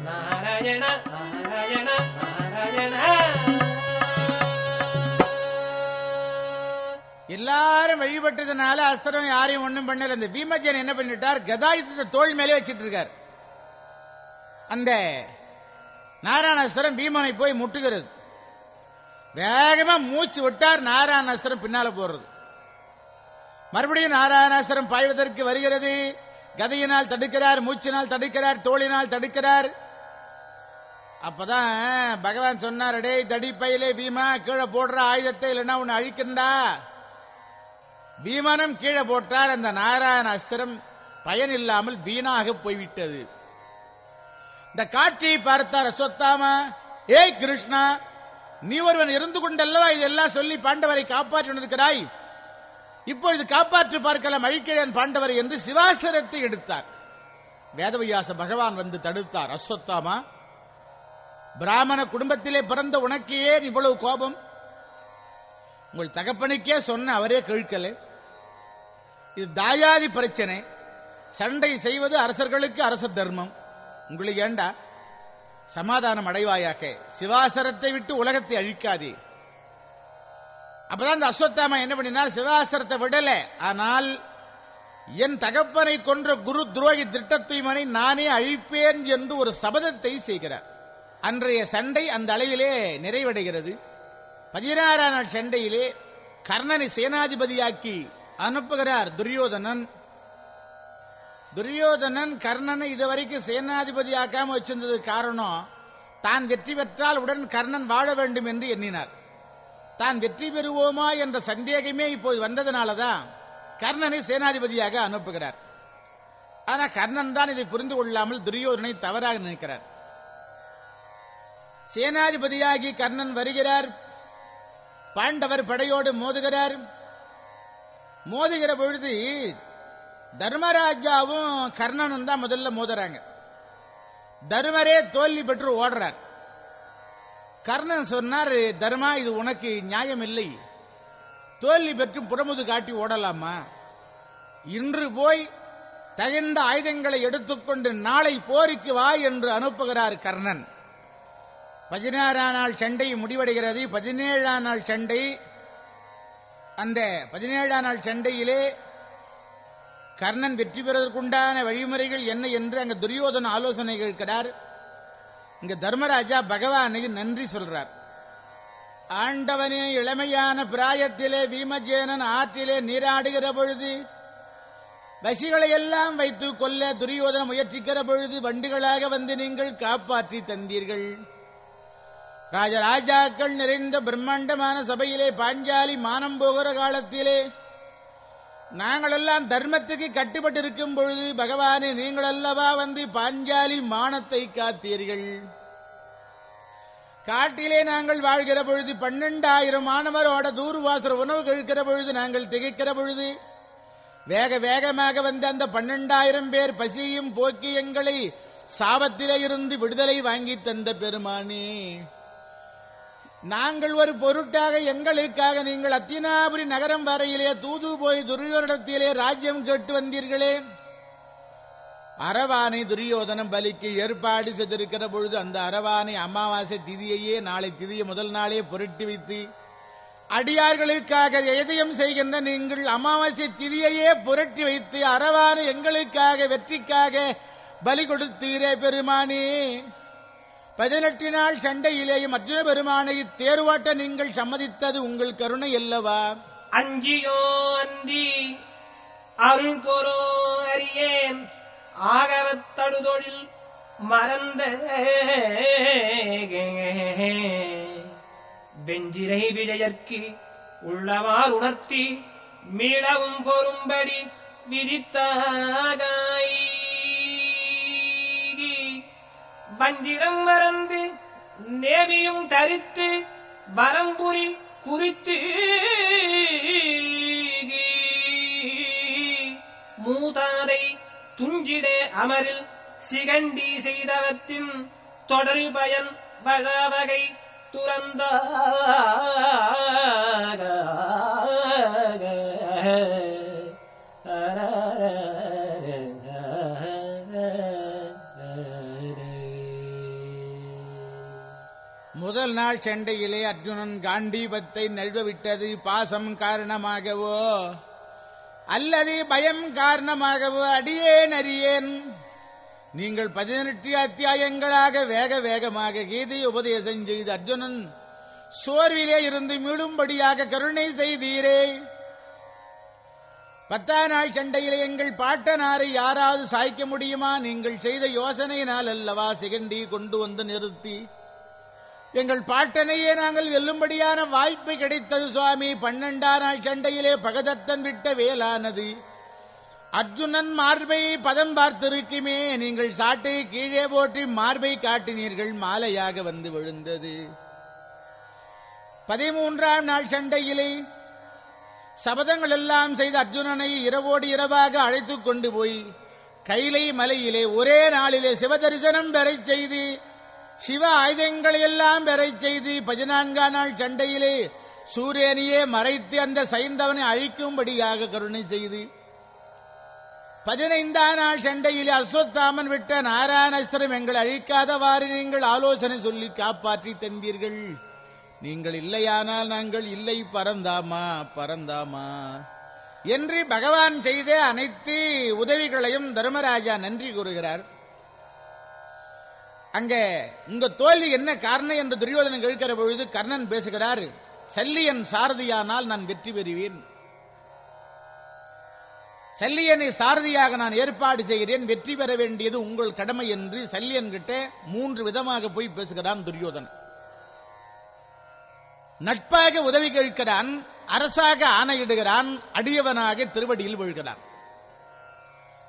S2: நாராயண நாராயண நாராயண
S1: எல்லாரும் வழிபட்டதுனால அஸ்திரம் யாரையும் ஒண்ணும் பண்ணல இந்த பீமஜன் என்ன பண்ணிட்டார் கதாயுதத்தை தோல் மேலே வச்சிட்டு இருக்கார் அந்த நாராயணாஸ்திரம் பீமனை போய் முட்டுகிறது. வேகமா மூச்சு விட்டார் நாராயணாஸ்திரம் பின்னால போறது. மறுபடியும் நாராயணாஸ்திரம் பாய்வதற்கு வருகிறது. கதையினால் தடுக்கிறார் மூச்சினால் தடுக்கிறார் தோளினால் தடுக்கிறார். அப்பதான் பகவான் சொன்னார் அடே தடிப்பையிலே பீமா கீழே போடுற ஆயுதத்தை இல்லைன்னா உன்னை அழிக்கண்டா பீமனும் கீழே போட்டார். அந்த நாராயண அஸ்திரம் பயன் இல்லாமல் வீணாக போய்விட்டது. இந்த காட்சியை பார்த்தார் அஸ்வத்தாமா ஏய் கிருஷ்ணா நீ ஒருவன் இருந்து கொண்டல்லவா? இதெல்லாம் சொல்லி பாண்டவரை காப்பாற்றிருக்கிறாய் இப்பொழுது காப்பாற்றி பார்க்கலாம் அழிக்கிறேன் பாண்டவரை என்று சிவாசரத்தை எடுத்தார். வேதவியாச பகவான் வந்து தடுத்தார். அஸ்வத்தாமா பிராமண குடும்பத்திலே பிறந்த உனக்கு ஏன் இவ்வளவு கோபம்? உங்கள் தகப்பனுக்கே சொன்ன அவரே கேட்கல இது தாயாதி பிரச்சனை. சண்டை செய்வது அரசர்களுக்கு அரச தர்மம். உங்களுக்கு ஏண்டா சமாதானம் அடைவாயாக? சிவாசரத்தை விட்டு உலகத்தை அழிக்காதே. அப்பதான் இந்த அஸ்வத்தாமா என்ன பண்ணினால் சிவாசரத்தை விடல. ஆனால் என் தகப்பனை கொன்ற குரு துரோகி திட்டத்துய்மனை நானே அழிப்பேன் என்று ஒரு சபதத்தை செய்கிறார். அன்றைய சண்டை அந்த அளவிலே நிறைவடைகிறது. பதினாறாம் நாள் சண்டையிலே கர்ணனை சேனாதிபதியாக்கி அனுப்புகிறார் துரியோதனன். துரியோதனன் கர்ணனை இதுவரைக்கும் சேனாதிபதியாக்காம வச்சிருந்தது காரணம் தான் வெற்றி பெற்றால் உடன் கர்ணன் வாழ வேண்டும் என்று எண்ணினார். தான் வெற்றி பெறுவோமா என்ற சந்தேகமே இப்போது வந்ததுனாலதான் கர்ணனை சேனாதிபதியாக அனுப்புகிறார். ஆனா கர்ணன் தான் இதை புரிந்து கொள்ளாமல் துரியோதனை தவறாக நினைக்கிறார். சேனாதிபதியாகி கர்ணன் வருகிறார் பாண்டவர் படையோடு மோதுகிறார். மோதுகிற பொழுது தர்மராஜாவும் கர்ணனும் தான் முதல்ல மோதுறாங்க. தர்மரே தோல்வி பெற்று ஓடுறார். கர்ணன் சொன்னார் தர்மா இது உனக்கு நியாயம் இல்லை. தோல்வி பெற்று புறமுது காட்டி ஓடலாமா? இன்று போய் தகுந்த ஆயுதங்களை எடுத்துக்கொண்டு நாளை போருக்கு வா என்று அனுப்புகிறார் கர்ணன். பதினாறாம் நாள் சண்டை முடிவடைகிறது. பதினேழாம் நாள் சண்டை. அந்த பதினேழாம் நாள் சண்டையிலே கர்ணன் வெற்றி பெறுவதற்குண்டான வழிமுறைகள் என்ன என்று அங்க துரியோதன ஆலோசனை கேட்கிறார் இங்க தர்மராஜா பகவானுக்கு நன்றி சொல்றார். ஆண்டவனே இளமையான பிராயத்திலே பீமஜேனன் ஆற்றிலே நீராடுகிற பொழுது வசிகளை எல்லாம் வைத்து கொல்ல துரியோதன முயற்சிக்கிற பொழுது வண்டுகளாக வந்து நீங்கள் காப்பாற்றி தந்தீர்கள். ராஜராஜாக்கள் நிறைந்த பிரம்மாண்டமான சபையிலே பாஞ்சாலி மானம் போகிற காலத்திலே நாங்களெல்லாம் தர்மத்துக்கு கட்டுப்பட்டு இருக்கும் பொழுது பகவானே நீங்கள் அல்லவா வந்து பாஞ்சாலி மானத்தை காத்தீர்கள்? காட்டிலே நாங்கள் வாழ்கிற பொழுது பன்னெண்டாயிரம் மாணவரோட தூர்வாசர் உணவு கழிக்கிற பொழுது நாங்கள் திகைக்கிற பொழுது வேக வேகமாக வந்து அந்த பன்னெண்டாயிரம் பேர் பசியும் போக்கி எங்களை சாபத்திலே இருந்து விடுதலை வாங்கி தந்த பெருமானே. நாங்கள் ஒரு பொருட்டாக எங்களுக்காக நீங்கள் அத்தினாபுரி நகரம் வரையிலே தூது போய் துரியோதனத்திலே ராஜ்யம் கேட்டு வந்தீர்களே. அரவானை துரியோதனம் பலிக்கு ஏற்பாடு செய்திருக்கிற பொழுது அந்த அரவானை அமாவாசை திதியையே நாளை திதியை முதல் நாளே புரட்டி வைத்து அடியார்களுக்காக எதயம் செய்கின்ற நீங்கள் அமாவாசை திதியையே புரட்டி வைத்து அரவானை எங்களுக்காக வெற்றிக்காக பலி கொடுத்தீரே பெருமானே. பதினெட்டு நாள் சண்டையிலேயும் அர்ஜுன பெருமானை தேர்வாட்ட நீங்கள் சம்மதித்தது உங்கள் கருணை அல்லவா?
S2: அஞ்சியோ அந்தி அருள் கோரோ அறியேன். ஆகவத்தடுதொழில் மறந்த வெஞ்சிரை விஜயர்க்கு உள்ளவார் உணர்த்தி மீளவும் பொறும்படி விதித்தாகாய் வஞ்சிரம் மறந்து நேவியும் தரித்து வரம்புரி குறித்து மூதாதை துஞ்சிடே அமரில் சிகண்டி செய்தவத்தின் தொடர் பயன் வளவகை துறந்த
S1: முதல் நாள் சண்டையிலே அர்ஜுனன் காண்டீபத்தை நழுவவிட்டது பாசம் காரணமாகவோ அல்லது பயம் காரணமாகவோ அடியேன் அறியேன். நீங்கள் பதினெட்டு அத்தியாயங்களாக வேக வேகமாக கீதை உபதேசம் செய்து அர்ஜுனன் சோர்விலே இருந்து மீளும்படியாக கருணை செய்தீரே. பத்தாம் நாள் சண்டையிலே எங்கள் பாட்டனாரை யாராவது சாய்க்க முடியுமா? நீங்கள் செய்த யோசனையினால் அல்லவா சிகண்டி கொண்டு வந்து நிறுத்தி எங்கள் பாட்டனையே நாங்கள் வெல்லும்படியான வாய்ப்பு கிடைத்தது சுவாமி. பன்னெண்டாம் நாள் சண்டையிலே பகதத்தன் விட்ட வேலானது. அர்ஜுனன் மார்பை பதம் பார்த்திருக்குமே. நீங்கள் சாட்டை கீழே போற்றி மார்பை காட்டினீர்கள். மாலையாக வந்து விழுந்தது. பதிமூன்றாம் நாள் சண்டையிலே சபதங்கள் எல்லாம் செய்த அர்ஜுனனை இரவோடு இரவாக அழைத்துக் கொண்டு போய் கைலை மலையிலே ஒரே நாளிலே சிவதரிசனம் பெறச் செய்து சிவ ஆயுதங்களை எல்லாம் பெறச் செய்து பதினான்காம் நாள் சண்டையிலே சூரியனையே மறைத்து அந்த சைந்தவனை அழிக்கும்படியாக கருணை செய்து. பதினைந்தாம் நாள் சண்டையிலே அஸ்வத்தாமன் விட்ட நாராயணஸ்திரம் எங்களை அழிக்காதவாறு நீங்கள் ஆலோசனை சொல்லி காப்பாற்றி தந்தீர்கள். நீங்கள் இல்லையானால் நாங்கள் இல்லை பரந்தாமா பரந்தாமா. என்று பகவான் செய்த அனைத்து உதவிகளையும் தர்மராஜா நன்றி கூறுகிறார். அங்க உங்க தோல்வி என்ன காரணம் என்று துரியோதனன் கேட்கிற பொழுது கர்ணன் பேசுகிறார் சல்லியன் சாரதியானால் நான் வெற்றி பெறுவேன். சல்லியனை சாரதியாக நான் ஏற்பாடு செய்கிறேன் வெற்றி பெற வேண்டியது உங்கள் கடமை என்று சல்லியன் கிட்ட மூன்று விதமாக போய் பேசுகிறான் துரியோதனன். நட்பாக உதவி கேட்கிறான் அரசாக ஆணையிடுகிறான் அடியவனாக திருவடியில் விழுகிறான்.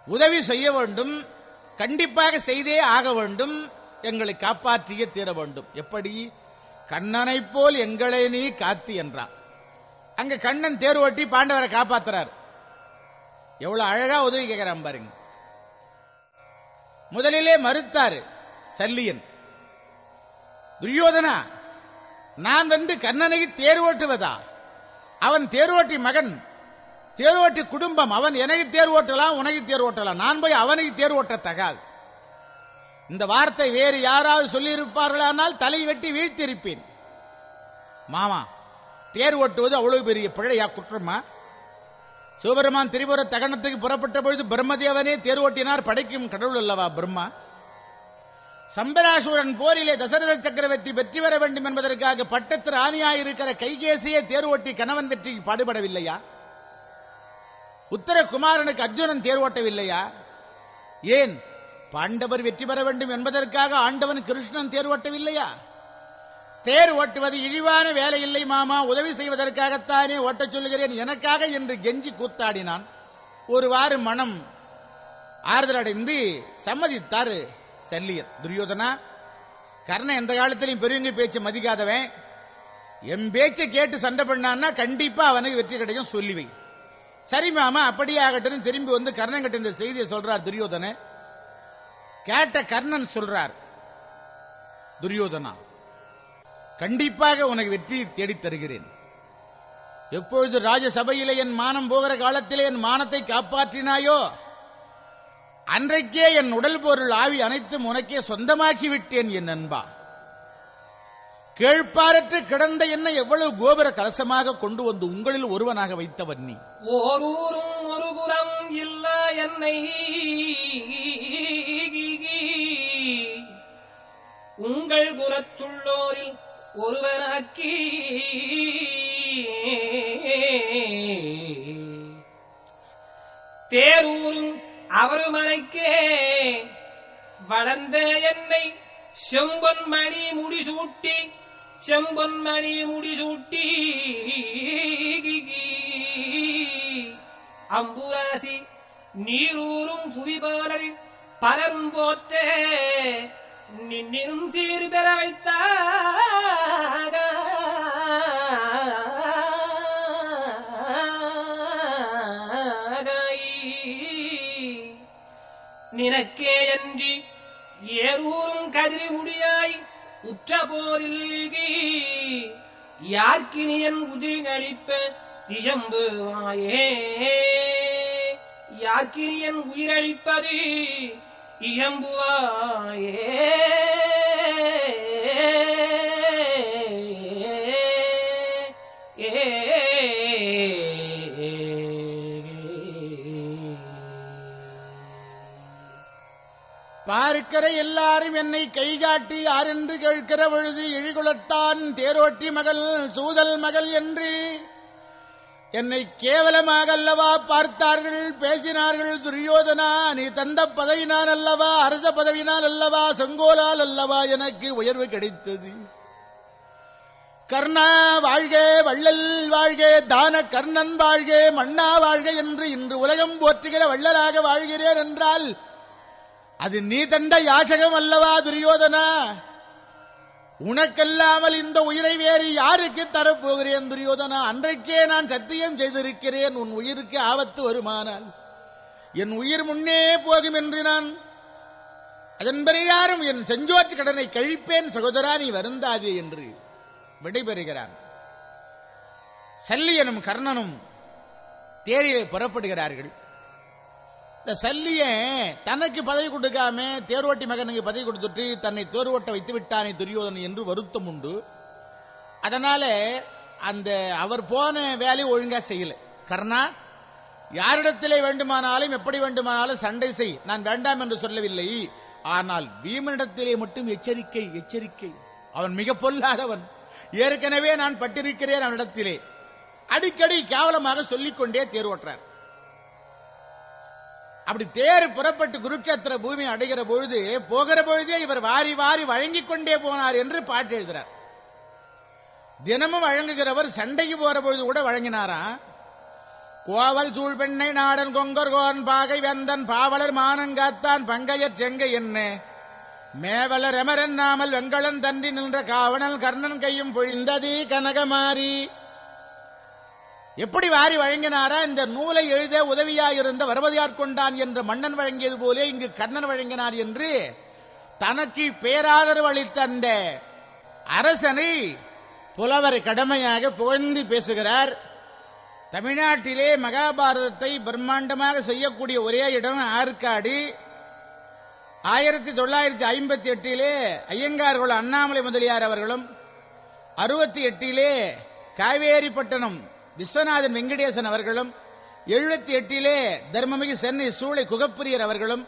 S1: உதவி செய்ய வேண்டும் கண்டிப்பாக செய்தே ஆக வேண்டும் எங்களை காப்பாற்றிய தீர வேண்டும். எப்படி? கண்ணனை போல் எங்களை நீ காத்து என்றான். அங்க கண்ணன் தேர் ஓட்டி பாண்டவரை காப்பாத்துறார். எவ்வளவு அழகா உதவி கேட்கிறான் பாருங்க. முதலிலே மறுத்தாரு சல்லியன் துரியோதனா நான் வந்து கண்ணனை தேர் ஓட்டுவதா? அவன் தேர் ஓட்டி மகன் தேர் ஓட்டி குடும்பம் அவன் எனக்கு தேர் ஓட்டலாம் உனக்கு தேர் ஓட்டலாம். நான் போய் அவனுக்கு தேர் ஓட்ட தகாது இந்த வார்த்தை வேறு யாராவது சொல்லியிருப்பார்களானால் தலை வெட்டி வீழ்த்திருப்பேன் மாமா தேர் ஓட்டுவது அவ்வளவு பெரிய பிழையா குற்றமா? சிவபெருமான் திரிபுர தகனத்துக்கு புறப்பட்ட பொழுது பிரம்மதேவனே தேர் ஓட்டினார் படைக்கும் கடவுள் அல்லவா பிரம்மா? சம்பராசூரன் போரிலே தசரத சக்கரவர்த்தி வெற்றி பெற வேண்டும் என்பதற்காக பட்டத்து ராணியாயிருக்கிற கைகேசியே தேர் ஓட்டி கணவன் வெற்றிக்கு பாடுபடவில்லையா? உத்தரகுமாரனுக்கு அர்ஜுனன் தேர் ஓட்டவில்லையா? ஏன்? பாண்டவர் வெற்றி பெற வேண்டும் என்பதற்காக ஆண்டவன் கிருஷ்ணன் தேர் ஓட்டவில்லையா? தேர் ஓட்டுவது இழிவான வேலை இல்லை மாமா. உதவி செய்வதற்காகத்தானே ஓட்டச் சொல்லுகிறேன். எனக்காக என்று கெஞ்சி கூத்தாடினான். ஒருவாறு மனம் ஆறுதலடைந்து சம்மதித்தார் செல்லியர். துரியோதனா கர்ணன் எந்த காலத்திலையும் பெரியவங்க பேச்சு மதிக்காதவன். என் பேச்சை கேட்டு சண்டை பண்ணான்னா கண்டிப்பா அவனுக்கு வெற்றி கிடைக்கும் சொல்லுவேன். சரி மாமா. அப்படியே ஆகட்டும் திரும்பி வந்து கர்ணன் கிட்ட இந்த செய்தியை சொல்றார் துரியோதனை கேட்ட கர்ணன் சொல்றார் துரியோதனா கண்டிப்பாக உனக்கு வெற்றியை தேடித் தருகிறேன். எப்பொழுது ராஜசபையிலே என் மானம் போகிற காலத்திலே என் மானத்தை காப்பாற்றினாயோ அன்றைக்கே என் உடல் பொருள் ஆவி அனைத்தும் உனக்கே சொந்தமாக்கி விட்டேன் என் நண்பா. கேழ்பாரற்று கிடந்த என்னை எவ்வளவு கோபுர கலசமாக கொண்டு வந்து உங்களில் ஒருவனாக வைத்தவன் நீ.
S2: ஓரூரும் ஒரு புறம் இல்ல என்னை. உங்கள் குலத்துள்ளோரில் ஒருவனாக்கி. தேரூரும் அவருமனைக்கே. வளர்ந்த என்னை செம்பொன் மணி முடிசூட்டி செம்பொன் மணி முடிசூட்டி. அம்புராசி நீரூரும் புவிபாலர் பலரும் போற்றே நின்னிரும் சீர் பெற வைத்தாய் நினக்கே அன்றி ஏரூரும் கதிரி முடியாய் உற்ற போரில் யார்க்கினியன் உதிரி நடிப்ப இயம்புவாயே. யார்க்கினியன் உயிரழிப்பது இயம்புவாயே.
S1: பார்க்கிற எல்லாரும் என்னை கைகாட்டி யாரென்று கேட்கிற பொழுது இழிகுலத்தான் தேரோட்டி மகள் சூதல் மகள் என்று என்னை கேவலமாக அல்லவா பார்த்தார்கள் பேசினார்கள் துரியோதனா நீ தந்த பதவினால் அல்லவா அரச பதவினால் அல்லவா செங்கோலால் அல்லவா எனக்கு உயர்வு கிடைத்தது. கர்ணா வாழ்க வள்ளல் வாழ்க தான கர்ணன் வாழ்க மன்னா வாழ்க என்று இன்று உலகம் போற்றுகிற வள்ளலாக வாழ்கிறேன் என்றால் அது நீ தந்த யாசகம் அல்லவா துரியோதனா? உனக்கல்லாமல் இந்த உயிரை வேறு யாருக்கு தரப்போகிறேன் துரியோதனா? அன்றைக்கே நான் சத்தியம் செய்திருக்கிறேன். உன் உயிருக்கு ஆபத்து வருமானால். என் உயிர் முன்னே போகும் என்று நான் அதன் யாரும் என் செஞ்சோற்று கடனை கழிப்பேன். சகோதரா நீ வருந்தாதே என்று விடைபெறுகிறான். சல்லியனும் கர்ணனும் தேரிலே புறப்படுகிறார்கள். இந்த சல்லிய தனக்கு பதவி கொடுக்காம தேர்வட்டி மகனுக்கு பதவி கொடுத்துட்டு தன்னை தேர்வோட்ட வைத்து விட்டானே துரியோதன் என்று வருத்தம் உண்டு. அதனால அந்த அவர் போன வேலையை ஒழுங்கா செய்யல. கர்ணா யாரிடத்திலே வேண்டுமானாலும் எப்படி வேண்டுமானாலும் சண்டை செய். நான் வேண்டாம் என்று சொல்லவில்லை. ஆனால் பீமனிடத்திலே மட்டும் எச்சரிக்கை எச்சரிக்கை. அவன் மிக பொல்லாதவன். ஏற்கனவே நான் பட்டிருக்கிறேன் அவனிடத்திலே. அடிக்கடி கேவலமாக சொல்லிக்கொண்டே தேர் ஓட்டுறார். அப்படி தேர் புறப்பட்டு குருட்சத்திர பூமி அடைகிற பொழுது போகிற பொழுதே இவர் வாரி வாரி வழங்கிக் கொண்டே போனார் என்று பாட்டு எழுதுறார். தினமும் வழங்குகிறவர் சண்டைக்கு போற பொழுது கூட வழங்கினாரா? கோவல் சூழ் பெண்ணை நாடன் கொங்கர் கோன் பாகை வெந்தன் பாவலர் மானங்காத்தான் பங்கையற் செங்கை என்ன? மேவலர் எமரன் நாமல் வெங்கலன் தன்றி நின்ற காவணல் கர்ணன் கையும் பொழிந்ததி கனகமாரி. எப்படி வாரி வழங்கினாரா? இந்த நூலை எழுத உதவியாயிருந்த வரவதியார் கொண்டான் என்று மன்னன் வழங்கியது போலே இங்கு கர்ணன் வழங்கினார் என்று தனக்கு பேராதரவு அளித்த அந்த அரசனை புலவர் கடமையாக புகழ்ந்து பேசுகிறார். தமிழ்நாட்டிலே மகாபாரதத்தை பிரம்மாண்டமாக செய்யக்கூடிய ஒரே இடம் ஆற்காடு. ஆயிரத்தி தொள்ளாயிரத்தி ஐம்பத்தி எட்டிலே ஐயங்கார்கள் அண்ணாமலை முதலியார் அவர்களும் அறுபத்தி எட்டிலே காவேரிப்பட்டினம் விஸ்வநாதன் வெங்கடேசன் அவர்களும் எழுபத்தி எட்டிலே தர்மமிகு சென்னை சூளை குகப்பிரியர் அவர்களும்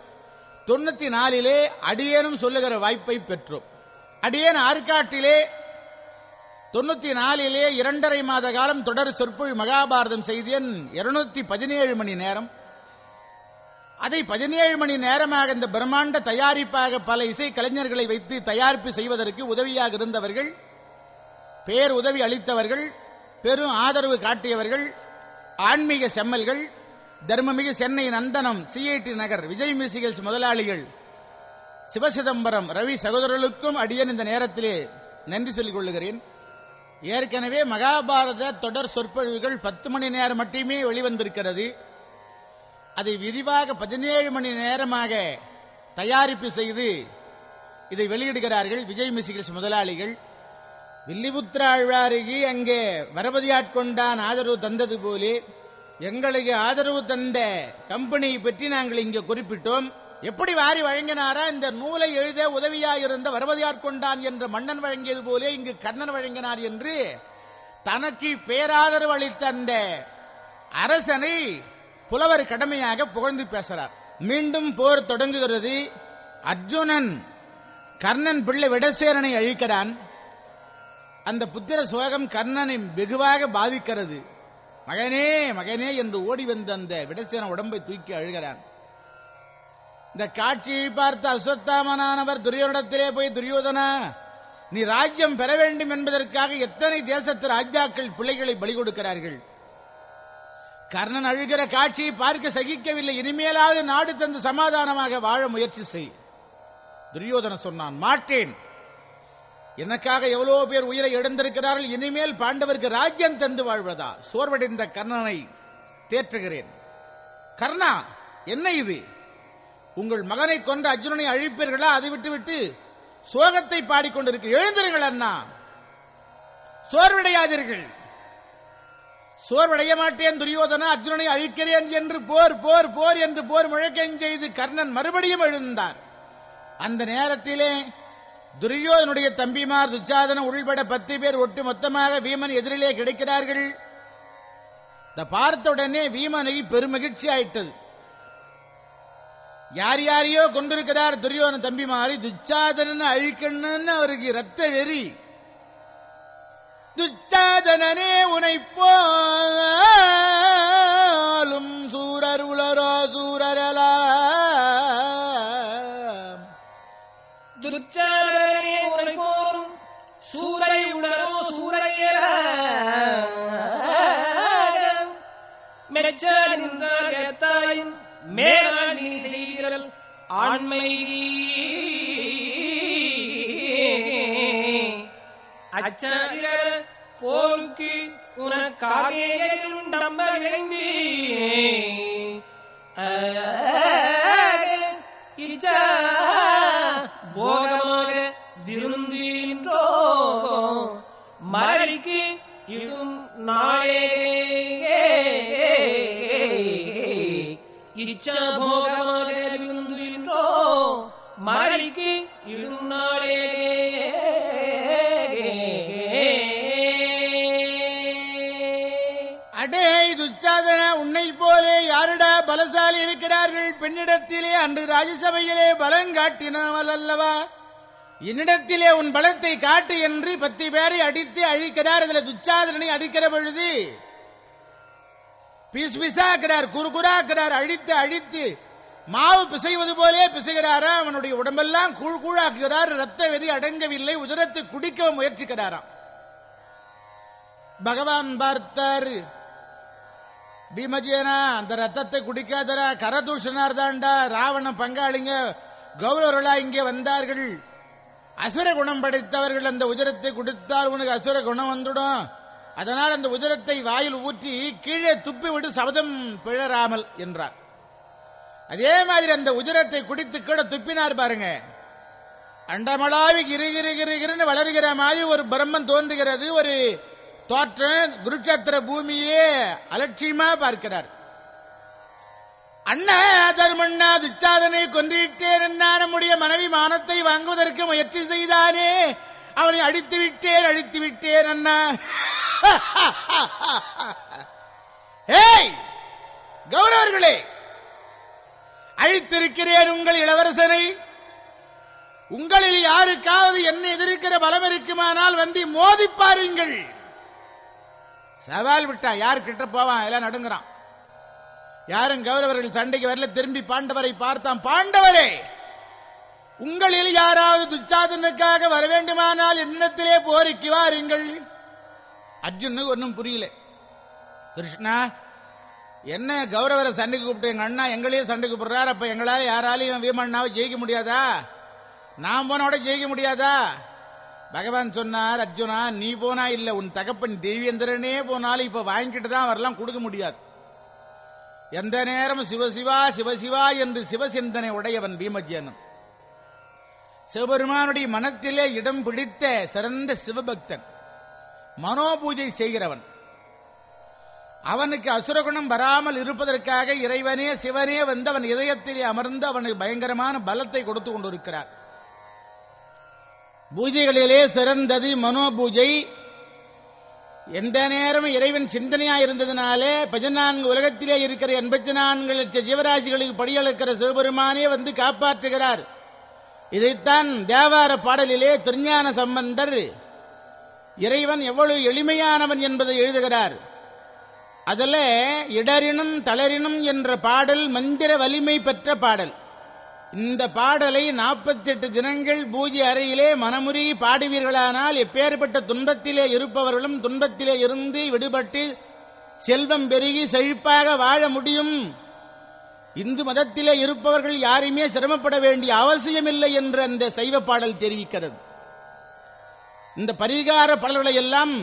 S1: தொண்ணூத்தி நாலிலே அடியேனும் சொல்லுகிற வாய்ப்பை பெற்றோம். அடியேன் ஆற்காட்டிலே தொண்ணூத்தி நாலிலே இரண்டரை மாத காலம் தொடர் சொற்பொழி மகாபாரதம் செய்தியன் இருநூத்தி பதினேழு மணி நேரம். அதை பதினேழு மணி நேரமாக இந்த பிரம்மாண்ட தயாரிப்பாக பல இசை கலைஞர்களை வைத்து தயாரிப்பு செய்வதற்கு உதவியாக இருந்தவர்கள் பேர் உதவி அளித்தவர்கள் பெரும் ஆதரவு காட்டியவர்கள் ஆன்மீக செம்மல்கள் தர்மமிகு சென்னை நந்தனம் சிஐடி நகர் விஜய் மியூசிகல்ஸ் முதலாளிகள் சிவசிதம்பரம் ரவி சகோதரர்களுக்கும் அடியன் இந்த நேரத்திலே நன்றி சொல்லிக் கொள்ளுகிறேன். ஏற்கனவே மகாபாரத தொடர் சொற்பொழிவுகள் பத்து மணி நேரம் மட்டுமே வெளிவந்திருக்கிறது. அதை விரிவாக பதினேழு மணி நேரமாக தயாரிப்பு செய்து இதை வெளியிடுகிறார்கள் விஜய் மியூசிகல்ஸ் முதலாளிகள். வில்லிபுத்திராழ்வாருக்கு அங்கே வரபதியாட்கொண்டான் ஆதரவு தந்தது போலே எங்களுக்கு ஆதரவு தந்த கம்பெனியை பற்றி நாங்கள் இங்கே குறிப்பிட்டோம். எப்படி வாரி வழங்கினாரா? இந்த நூலை எழுத உதவியாயிருந்த வரபதியாட்கொண்டான் என்று மன்னன் வழங்கியது போலே இங்கு கர்ணன் வழங்கினார் என்று தனக்கு பேராதரவு அளித்த அந்த அரசனை புலவர் கடமையாக புகழ்ந்து பேசுறார். மீண்டும் போர் தொடங்குகிறது. அர்ஜுனன் கர்ணன் பிள்ளை விடசேரனை அழிக்கிறான். அந்த புத்திர சோகம் கர்ணனை வெகுவாக பாதிக்கிறது. மகனே மகனே என்று ஓடி வந்த அந்த விடசேன உடம்பை தூக்கி அழுகிறான். இந்த காட்சியை பார்த்த அஸ்வத்தாமனானவர் துரியோனிடத்திலே போய் துரியோதனா நீ ராஜ்யம் பெற வேண்டும் என்பதற்காக எத்தனை தேசத்து ராஜாக்கள் பிள்ளைகளை பலி கொடுக்கிறார்கள்? கர்ணன் அழுகிற காட்சியை பார்க்க சகிக்கவில்லை. இனிமேலாவது நாடு தந்து சமாதானமாக வாழ முயற்சி செய். துரியோதன சொன்னான் மாட்டேன். எனக்காக எவ்வளவு பேர் உயிரை இழந்திருக்கிறார்கள் இனிமேல் பாண்டவருக்கு ராஜ்யம் தந்து வாழ்வதா? சோர்வடைந்த கர்ணனை தேற்றுகிறேன். கர்ணா என்ன இது? உங்கள் மகனை கொன்ற அர்ஜுனனை அழிப்பீர்களா? அதை விட்டுவிட்டு சோகத்தை பாடிக்கொண்டிருக்க. எழுந்திருங்கள் அண்ணா. சோர்வடையாதீர்கள். சோர்வடைய மாட்டேன் துரியோதனா. அர்ஜுனனை அழிக்கிறேன் என்று போர் போர் போர் என்று போர் முழக்கம் செய்து கர்ணன் மறுபடியும் எழுந்தார். அந்த நேரத்திலே துரியோதனுடைய தம்பிமார் துச்சாதன உள்பட பத்து பேர் ஒட்டு மொத்தமாக வீமன் எதிரிலே கிடைக்கிறார்கள். இத பார்த்த உடனே வீமனுக்கு பெருமகிழ்ச்சி ஆயிட்டது. யார் யாரையோ கொண்டிருக்கிறார் துரியோதன தம்பி மாறி துச்சாதனன் அழிக்கணும்னு அவருக்கு ரத்த வெறி. துச்சாதனனே உனைப்போலும் போலும் சூரர் உளரோ சூரரலா.
S2: துச்சாதனே உரை போரும் சூரை உடரோ சூரையர மெச்ச நின்றார் கேத்தாயும் மேலாள் நீ செய்கிறல் ஆண்மை அச்சாதிர போருக்கு உனக்காகே நம்ப இறங்கி இச்சா போகமாக விருந்தீன்றோ மரளிக்கு இதும் நாளே. இச்சா போகமாக விருந்தின்றோ மரளிக்கு இதும் நாளே.
S1: துச்சாதன உன்னை போலே யாரிடா பலசாலி இருக்கிறார்கள்? பெண்ணிடத்திலே அன்று ராஜசபையிலே பலம் காட்டினாமல் அல்லவா? என்னிடத்திலே உன் பலத்தை காட்டு என்று பத்து பேரை அடித்து அழிக்கிறார். அதுல துச்சாதனை அடிக்கிற பொழுது பிஸ் பிசாக்கிறார் குறுகுறாக்கிறார் அழித்து அழித்து மாவு பிசைவது போலே பிசைகிறாரா? அவனுடைய உடம்பெல்லாம் கூழ் கூழாக்குகிறார். ரத்த வெறி அடங்கவில்லை. உதரத்தை குடிக்க முயற்சிக்கிறாராம். பகவான் பார்த்தார் பீமஜேனா அந்த ரத்தத்தை குடிக்காதரா கரதூஷணார் தாண்டா ராவண பங்காளிங்க கௌரவர்களா இங்கே வந்தார்கள். அசுர குணம் படைத்தவர்கள் அந்த உஜரத்தை குடித்தால் உனக்கு அசுர குணம் வந்துடும். அதனால் அந்த உஜரத்தை வாயில் ஊற்றி கீழே துப்பிவிடு சபதம் பிழறாமல் என்றார். அதே மாதிரி அந்த உஜரத்தை குடித்து கூட துப்பினார் பாருங்க. அண்டமளாவி கிரு கிரு கிரு கிருன்னு வளர்கிற மாதிரி ஒரு பிரம்மன் தோன்றுகிறது ஒரு தோற்றம் குருட்சத்திர பூமியே அலட்சியமா பார்க்கிறார். அண்ணா தர்மண்ணா துச்சாதனை கொன்றுவிட்டேன் என்ன நம்முடைய மனைவி மானத்தை வாங்குவதற்கு முயற்சி செய்தானே. அவனை அடித்து விட்டேன் அழித்து விட்டேன் அண்ணா. ஏய் கௌரவர்களே அழித்திருக்கிறேன் உங்கள் இளவரசனை. உங்களில் யாருக்காவது என்ன எதிர்க்கிற பலம் இருக்குமானால் வந்து மோதி பாருங்கள். சவால் விட்டா யார் கிட்ட போவான்? எல்லாம் நடுங்கிறான். யாரும் கௌரவர்கள் சண்டைக்கு வரல. திரும்பி பாண்டவரை பார்த்தான். பாண்டவரே உங்களில் யாராவது துச்சாதனுக்காக வர வேண்டுமானால் என்னத்திலே போரிக்கு வாருங்கள். அர்ஜுனுக்கு ஒன்றும் புரியல. கிருஷ்ணா என்ன கௌரவரை சண்டைக்கு கூப்பிட்டு எங்க அண்ணா எங்களையும் சண்டைக்கு போடுறாரு? அப்ப எங்களால யாராலையும் வீமண்ணாவை ஜெயிக்க முடியாதா? நான் போனோட ஜெயிக்க முடியாதா? பகவான் சொன்னார் அர்ஜுனா நீ போனா இல்ல உன் தகப்பன் தேவியந்திரனே போனாலும் இப்ப வாங்கிட்டு தான் வரலாம் கொடுக்க முடியாது. எந்த நேரம் சிவசிவா சிவசிவா என்று சிவசிந்தனை உடையவன் பீமஜேனன். சிவபெருமானுடைய மனத்திலே இடம் பிடித்த சிறந்த சிவபக்தன். மனோபூஜை செய்கிறவன். அவனுக்கு அசுரகுணம் வராமல் இருப்பதற்காக இறைவனே சிவனே வந்து அவன் இதயத்திலே அமர்ந்து அவனுக்கு பயங்கரமான பலத்தை கொடுத்து கொண்டிருக்கிறார். பூஜைகளிலே சிறந்தது மனோபூஜை. எந்த நேரமும் இறைவன் சிந்தனையா இருந்ததுனாலே பதினான்கு உலகத்திலே இருக்கிற எண்பத்தி நான்கு லட்ச ஜீவராசிகளுக்கு படியளக்கிற சிவபெருமானே வந்து காப்பாற்றுகிறார். இதைத்தான் தேவார பாடலிலே திருஞான சம்பந்தர் இறைவன் எவ்வளவு எளிமையானவன் என்பதை எழுதுகிறார். அதில் இடரினும் தளரினும் என்ற பாடல் மந்திர வலிமை பெற்ற பாடல். இந்த பாடலை 48 தினங்கள் பூஜை அறையிலே மனமுறி பாடுவீர்களானால் எப்பேற்பட்ட துன்பத்திலே இருப்பவர்களும் துன்பத்திலே இருந்து விடுபட்டு செல்வம் பெருகி செழிப்பாக வாழ முடியும். இந்து மதத்திலே இருப்பவர்கள் யாருமே சிரமப்பட வேண்டிய அவசியமில்லை என்று அந்த சைவ பாடல் தெரிவிக்கிறது. இந்த பரிகார பலர்களை எல்லாம்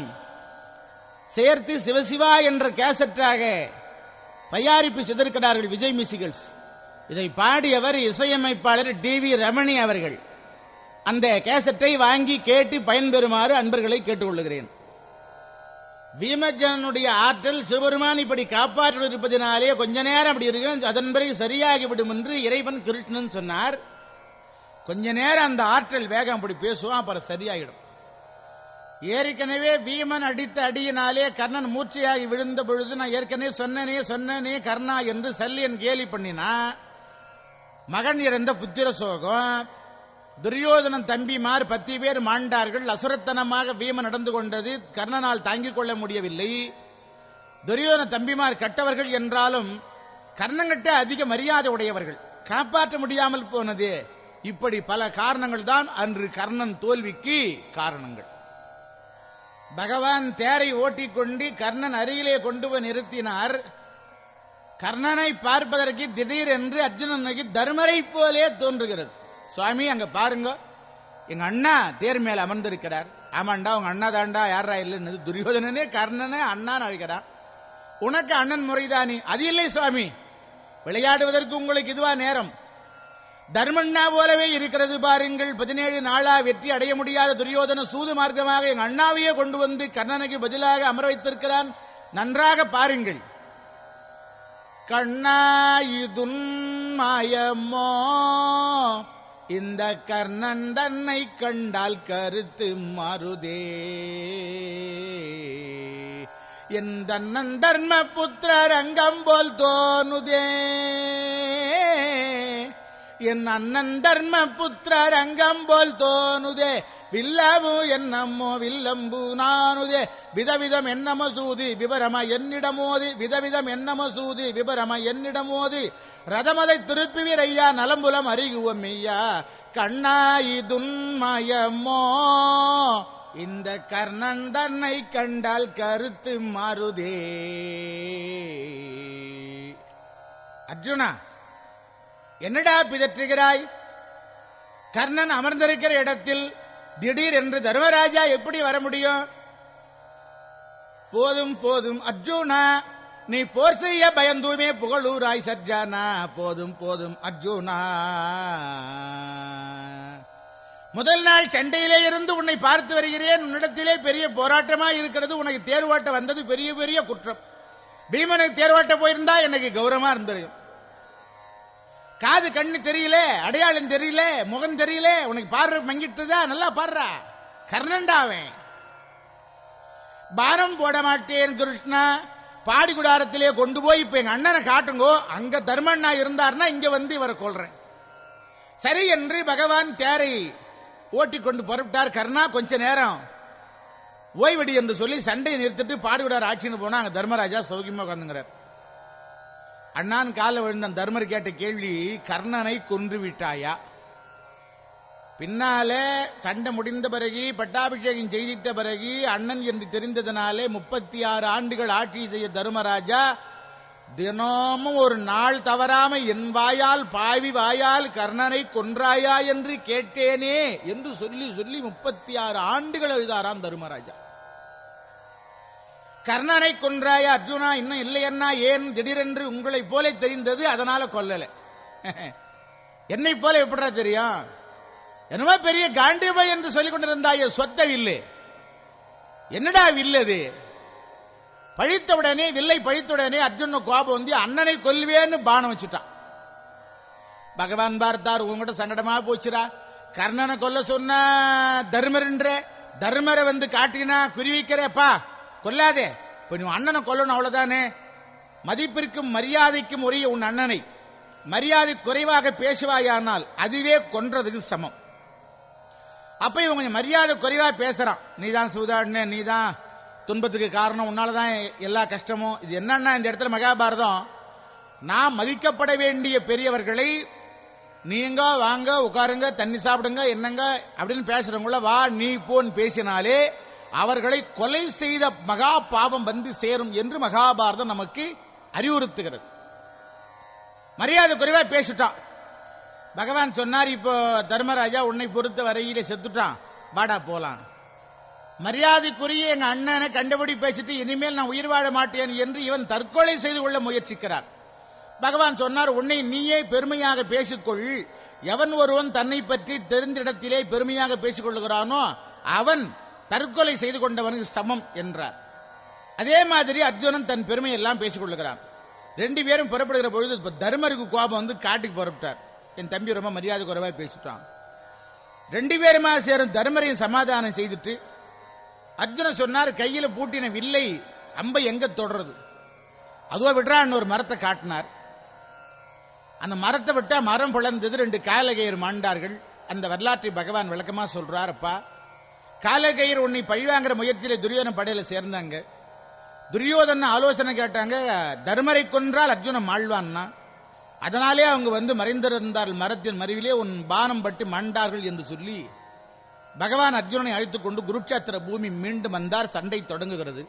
S1: சேர்த்து சிவசிவா என்ற கேசட்டாக தயாரிப்பு செய்திருக்கிறார்கள் விஜய் மியூசிகல்ஸ் இதை பாடியவர் இசையமைப்பாளர் டி வி ரமணி அவர்கள். அந்த கேசட்டை வாங்கி கேட்டு பயன்பெறுமாறு அன்பர்களை கேட்டுக்கொள்கிறேன் பீமஜனுடைய ஆற்றல் சிவபெருமான் இப்படி காப்பாற்றிருப்பதினாலே கொஞ்ச நேரம் அப்படி இருக்கு அதன் பிறகு சரியாகிவிடும் என்று இறைவன் கிருஷ்ணன் சொன்னார். கொஞ்ச நேரம் அந்த ஆற்றல் வேகம் அப்படி பேசுவான் அப்புறம் சரியாகிடும் ஏற்கனவே பீமன் அடித்த அடியினாலே கர்ணன் மூர்ச்சையாகி விழுந்த பொழுது நான் ஏற்கனவே சொன்னனே சொன்னனே கர்ணா என்று சல்லியன் கேலி பண்ணினா மகன் இறந்த புத்திர சோகம் துரியோதனன் தம்பிமார் பத்து பேர் மாண்டார்கள். அசுரத்தனமாக வீம நடந்து கொண்டது கர்ணனால் தாங்கிக் கொள்ள முடியவில்லை. துரியோதன தம்பிமார் கட்டவர்கள் என்றாலும் கர்ணங்கிட்ட அதிக மரியாதை உடையவர்கள். காப்பாற்ற முடியாமல் போனது. இப்படி பல காரணங்கள் தான் அன்று கர்ணன் தோல்விக்கு காரணங்கள். பகவான் தேரை ஓட்டிக்கொண்டு கர்ணன் அருகிலே கொண்டு போய் நிறுத்தினார். கர்ணனை பார்ப்பதற்கு திடீரென்று அர்ஜுனனுக்கு தர்மரை போலே தோன்றுகிறது. சுவாமி அங்க பாருங்க. எங்க அண்ணா தேர் மேல அமர்ந்திருக்கிறார். ஆமாண்டா உங்க அண்ணா தாண்டா யாரா இல்லைன்னு துரியோதனனே கர்ணனே அண்ணான்னு அழைக்கிறான். உனக்கு அண்ணன் முறைதானே? அது இல்லை சுவாமி. விளையாடுவதற்கு உங்களுக்கு இதுவா நேரம். தர்மண்ணா போலவே இருக்கிறது பாருங்கள். பதினேழு நாளா வெற்றி அடைய முடியாத துரியோதன சூது மார்க்கமாக எங்க அண்ணாவையே கொண்டு வந்து கர்ணனுக்கு பதிலாக அமர வைத்திருக்கிறான். நன்றாக பாருங்கள். கண்ணாயுதுன் மாயமோ? இந்த கர்ணன் தன்னை கண்டால் கருத்து மாறுதே. என் தன்னன் தர்ம புத்திரர் அங்கம் போல் தோணுதே. என் அண்ணன் தர்ம புத்திரர் அங்கம் போல் தோணுதே. வில்லவு என்னம்மோ வில்லம்பு நானுதே. விதவிதம் என்னம சூதி விபரம என்னிடமோதி. விதவிதம் என்னம சூதி விபரம என்னிடமோதி. ரதமதை திருப்பிவீர் ஐயா நலம்புலம் அறிகுவம் ஐயா. கண்ணாயுதுன்மயமோ இந்த கர்ணன் தன்னை கண்டால் கருத்து மாறுதே. அர்ஜுனா என்னடா பிதற்றுகிறாய்? கர்ணன் அமர்ந்திருக்கிற இடத்தில் திடீர் என்று தர்மராஜா எப்படி வர முடியும்? போதும் போதும் அர்ஜுனா நீ போர் செய்ய பயந்தூமே புகழூராய் சர்ஜானா. போதும் போதும் அர்ஜுனா. முதல் நாள் சண்டையிலே இருந்து உன்னை பார்த்து வருகிறேன். உன்னிடத்திலே பெரிய போராட்டமா இருக்கிறது. உனக்கு தேர்வாட்ட வந்தது பெரிய பெரிய குற்றம். பீமனுக்கு தேர்வாட்ட போயிருந்தா எனக்கு கௌரவமா இருந்திருக்கும். காது கண்ணு தெரியல அடையாளம் தெரியல முகம் தெரியல உனக்கு பார்வை மங்கிட்டுதா? நல்லா பாடுறா. கர்ணண்டாவன் பானம் போட மாட்டேன் கிருஷ்ணா. பாடிகுடாரத்திலே கொண்டு போய் இப்ப எங்க அண்ணனை காட்டுங்கோ. அங்க தர்மண்ணா இருந்தார்னா இங்க வந்து இவரை கொள்றேன் சரி என்று பகவான் தேரை ஓட்டி கொண்டு புறப்பட்டார். கர்ணா கொஞ்ச நேரம் ஓய்வடி என்று சொல்லி சண்டையை நிறுத்திட்டு பாடிவிடார் ஆட்சின்னு போனா அங்க தர்மராஜா சௌகியமா உட்காந்துங்கிறார் அண்ணான் கால விழுந்தான். தர்மர் கேட்ட கேள்வி கர்ணனை கொன்று விட்டாயா? பின்னாலே சண்டை முடிந்த பிறகு பட்டாபிஷேகம் செய்திட்ட பிறகு அண்ணன் என்று தெரிந்ததனாலே முப்பத்தி ஆறு ஆண்டுகள் ஆட்சி செய்ய தருமராஜா தினமும் ஒரு நாள் தவறாம என் வாயால் பாவி வாயால் கர்ணனை கொன்றாயா என்று கேட்டேனே என்று சொல்லி சொல்லி முப்பத்தி ஆறு ஆண்டுகள் எழுதாராம் தருமராஜா. கர்ணனை கொன்றாயா அர்ஜுனா? இன்னும் இல்லையன்னா ஏன் திடீரென்று உங்களை போல தெரிந்தது? அதனால கொல்லல. என்னை போல எப்படா தெரியும்? என்னமோ பெரிய காண்டிபாய் என்று சொல்லிக் கொண்டிருந்தாய சொத்த வில்லு. என்னடா வில்லது பழித்தவுடனே வில்லை பழித்தவுடனே அர்ஜுன கோபம் வந்து அண்ணனை கொல்வேன்னு பானம் வச்சுட்டான். பகவான் பார்த்தார் உங்ககிட்ட சங்கடமா போச்சுடா. கர்ணனை கொல்ல சொன்ன தர்மர்ன்ற தர்மரை வந்து காட்டினா குறிவிக்கிறேப்பா கொல்லாதே. இப்ப நீ அண்ணனை கொல்லணும் அவ்வளவுதானே? மதிப்பிற்கும் மரியாதைக்கும் உரிய உன் அண்ணனை. மரியாதை குறைவாக பேசுவாயானால் அதுவே கொன்றதுக்கு சமம். அப்ப இவன் கொஞ்சம் மரியாதை குறைவா பேசுறான். நீதான் சூதாடின நீதான் துன்பத்துக்கு காரணம் உன்னாலதான் எல்லா கஷ்டமும். இது என்னன்னா இந்த இடத்துல மகாபாரதம் நான் மதிக்கப்பட வேண்டிய பெரியவர்களை நீங்க வாங்க உட்காருங்க தண்ணி சாப்பிடுங்க என்னங்க அப்படின்னு பேசுறவங்கள வா நீ போன்னு பேசினாலே அவர்களை கொலை செய்த மகா பாவம் வந்து சேரும் என்று மகாபாரதம் நமக்கு அறிவுறுத்துகிறது. மரியாதை குறைவா பேசிட்டான். பகவான் சொன்னார் இப்போ தர்மராஜா உன்னை பொறுத்த வரையில செத்துட்டான். வாடா போலாம். மரியாதைக்குரிய எங்க அண்ணனை கண்டபடி பேசிட்டு இனிமேல் நான் உயிர் வாழ மாட்டேன் என்று இவன் தற்கொலை செய்து கொள்ள முயற்சிக்கிறார். பகவான் சொன்னார் உன்னை நீயே பெருமையாக பேசிக்கொள். எவன் ஒருவன் தன்னை பற்றி தெரிந்த இடத்திலே பெருமையாக பேசிக் கொள்கிறானோ அவன் தற்கொலை செய்து கொண்டவனுக்கு சமம் என்றார். அதே மாதிரி அர்ஜுனன் தன் பெருமை எல்லாம் பேசிக் கொள்ளுகிறான். ரெண்டு பேரும் புறப்படுகிற பொழுது தர்மருக்கு கோபம் வந்து காட்டுக்கு புறப்பட்டார். என் தம்பி ரொம்ப மரியாதை குறைவாக பேசிட்டான். ரெண்டு பேருமா சேரும் தர்மரையும் சமாதானம் செய்துட்டு அர்ஜுனன் சொன்னார் கையில பூட்டின வில்லை அம்பை எங்க தொடர்றது அதுவா விடுறான்னு ஒரு மரத்தை காட்டினார். அந்த மரத்தை விட்டா மரம் பிளந்தது ரெண்டு காலகையர் மாண்டார்கள். அந்த வரலாற்றை பகவான் விளக்கமா சொல்றார் அப்பா. காலகையர் உன்னை பழிவாங்கிற முயற்சியில துரியோதன படையில சேர்ந்தாங்க. துரியோதன ஆலோசனை கேட்டாங்க தர்மரை கொன்றால் அர்ஜுனன் மாழ்வான்னா? அதனாலே அவங்க வந்து மறைந்திருந்தார் மரத்தின் மறைவிலே உன் பானம் பட்டு மாண்டார்கள் என்று சொல்லி பகவான் அர்ஜுனனை அழைத்துக் கொண்டு குருட்சேத்திர பூமி மீண்டும் வந்தார் சண்டை தொடங்குகிறது.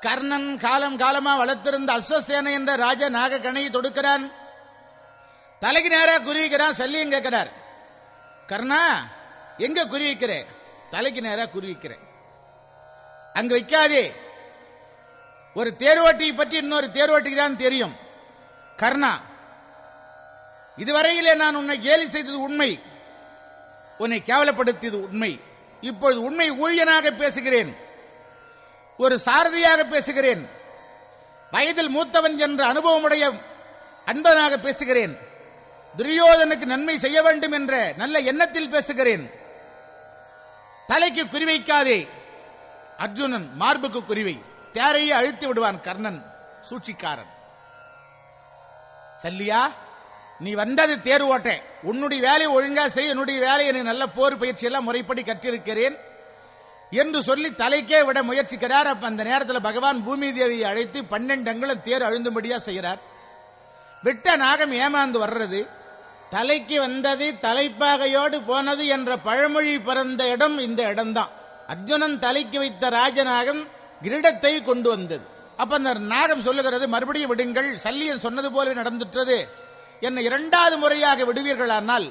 S1: கர்ணன் காலம் காலமா வளர்த்திருந்த அஸ்வசேன என்ற ராஜ கணையை தொடுக்கிறான். தலைக்கு நேராக குறிவிக்கிறான் சல்லியும் கேட்கிறார். கர்ணா எங்க குறிவிக்கிறேன் தலைக்கு நேரா குறிவிக்கிறேன் அங்க வைக்காதே. ஒரு தேர்வோட்டியை பற்றி இன்னொரு தேர்வோட்டிக்கு தான் தெரியும். கர்ணா இதுவரையிலே நான் உன்னை கேலி செய்தது உண்மை. உன்னை கேவலப்படுத்தியது உண்மை. இப்பொழுது உண்மை ஊழியனாக பேசுகிறேன். ஒரு சாரதியாக பேசுகிறேன். வயதில் மூத்தவன் என்ற அனுபவமுடைய அன்பனாக பேசுகிறேன். துரியோதனுக்கு நன்மை செய்ய வேண்டும் என்ற நல்ல எண்ணத்தில் பேசுகிறேன். தலைக்கு குறிவைக்காதே அர்ஜுனன் மார்புக்கு குறிவை தேரையே அழித்து விடுவான் கர்ணன் சூழ்ச்சிக்காரன். சல்லியா நீ வந்தது தேர் ஓட்ட. உன்னுடைய வேலையை ஒழுங்கா செய் என்னுடைய வேலையை நீ நல்ல போர் பயிற்சி எல்லாம் முறைப்படி கற்றிருக்கிறேன் என்று சொல்லி தலைக்கே விட முயற்சிக்கிறார். அப்ப அந்த நேரத்தில் பகவான் பூமி தேவியை அழைத்து பன்னெண்டு அங்குலம் தேர் அழுந்தும்படியா செய்கிறார். விட்ட நாகம் ஏமாந்து வர்றது. தலைக்கு வந்தது தலைப்பாகையோடு போனது என்ற பழமொழி பிறந்த இடம் இந்த இடம்தான். அர்ஜுனன் தலைக்கு வைத்த ராஜநாகம் கிரீடத்தை கொண்டு வந்தது. அப்ப அந்த நாகம் சொல்லுகிறது மறுபடியும் விடுங்கள் சல்லியன் சொன்னது போல நடந்துட்டது என்னை இரண்டாவது முறையாக விடுவீர்களானால்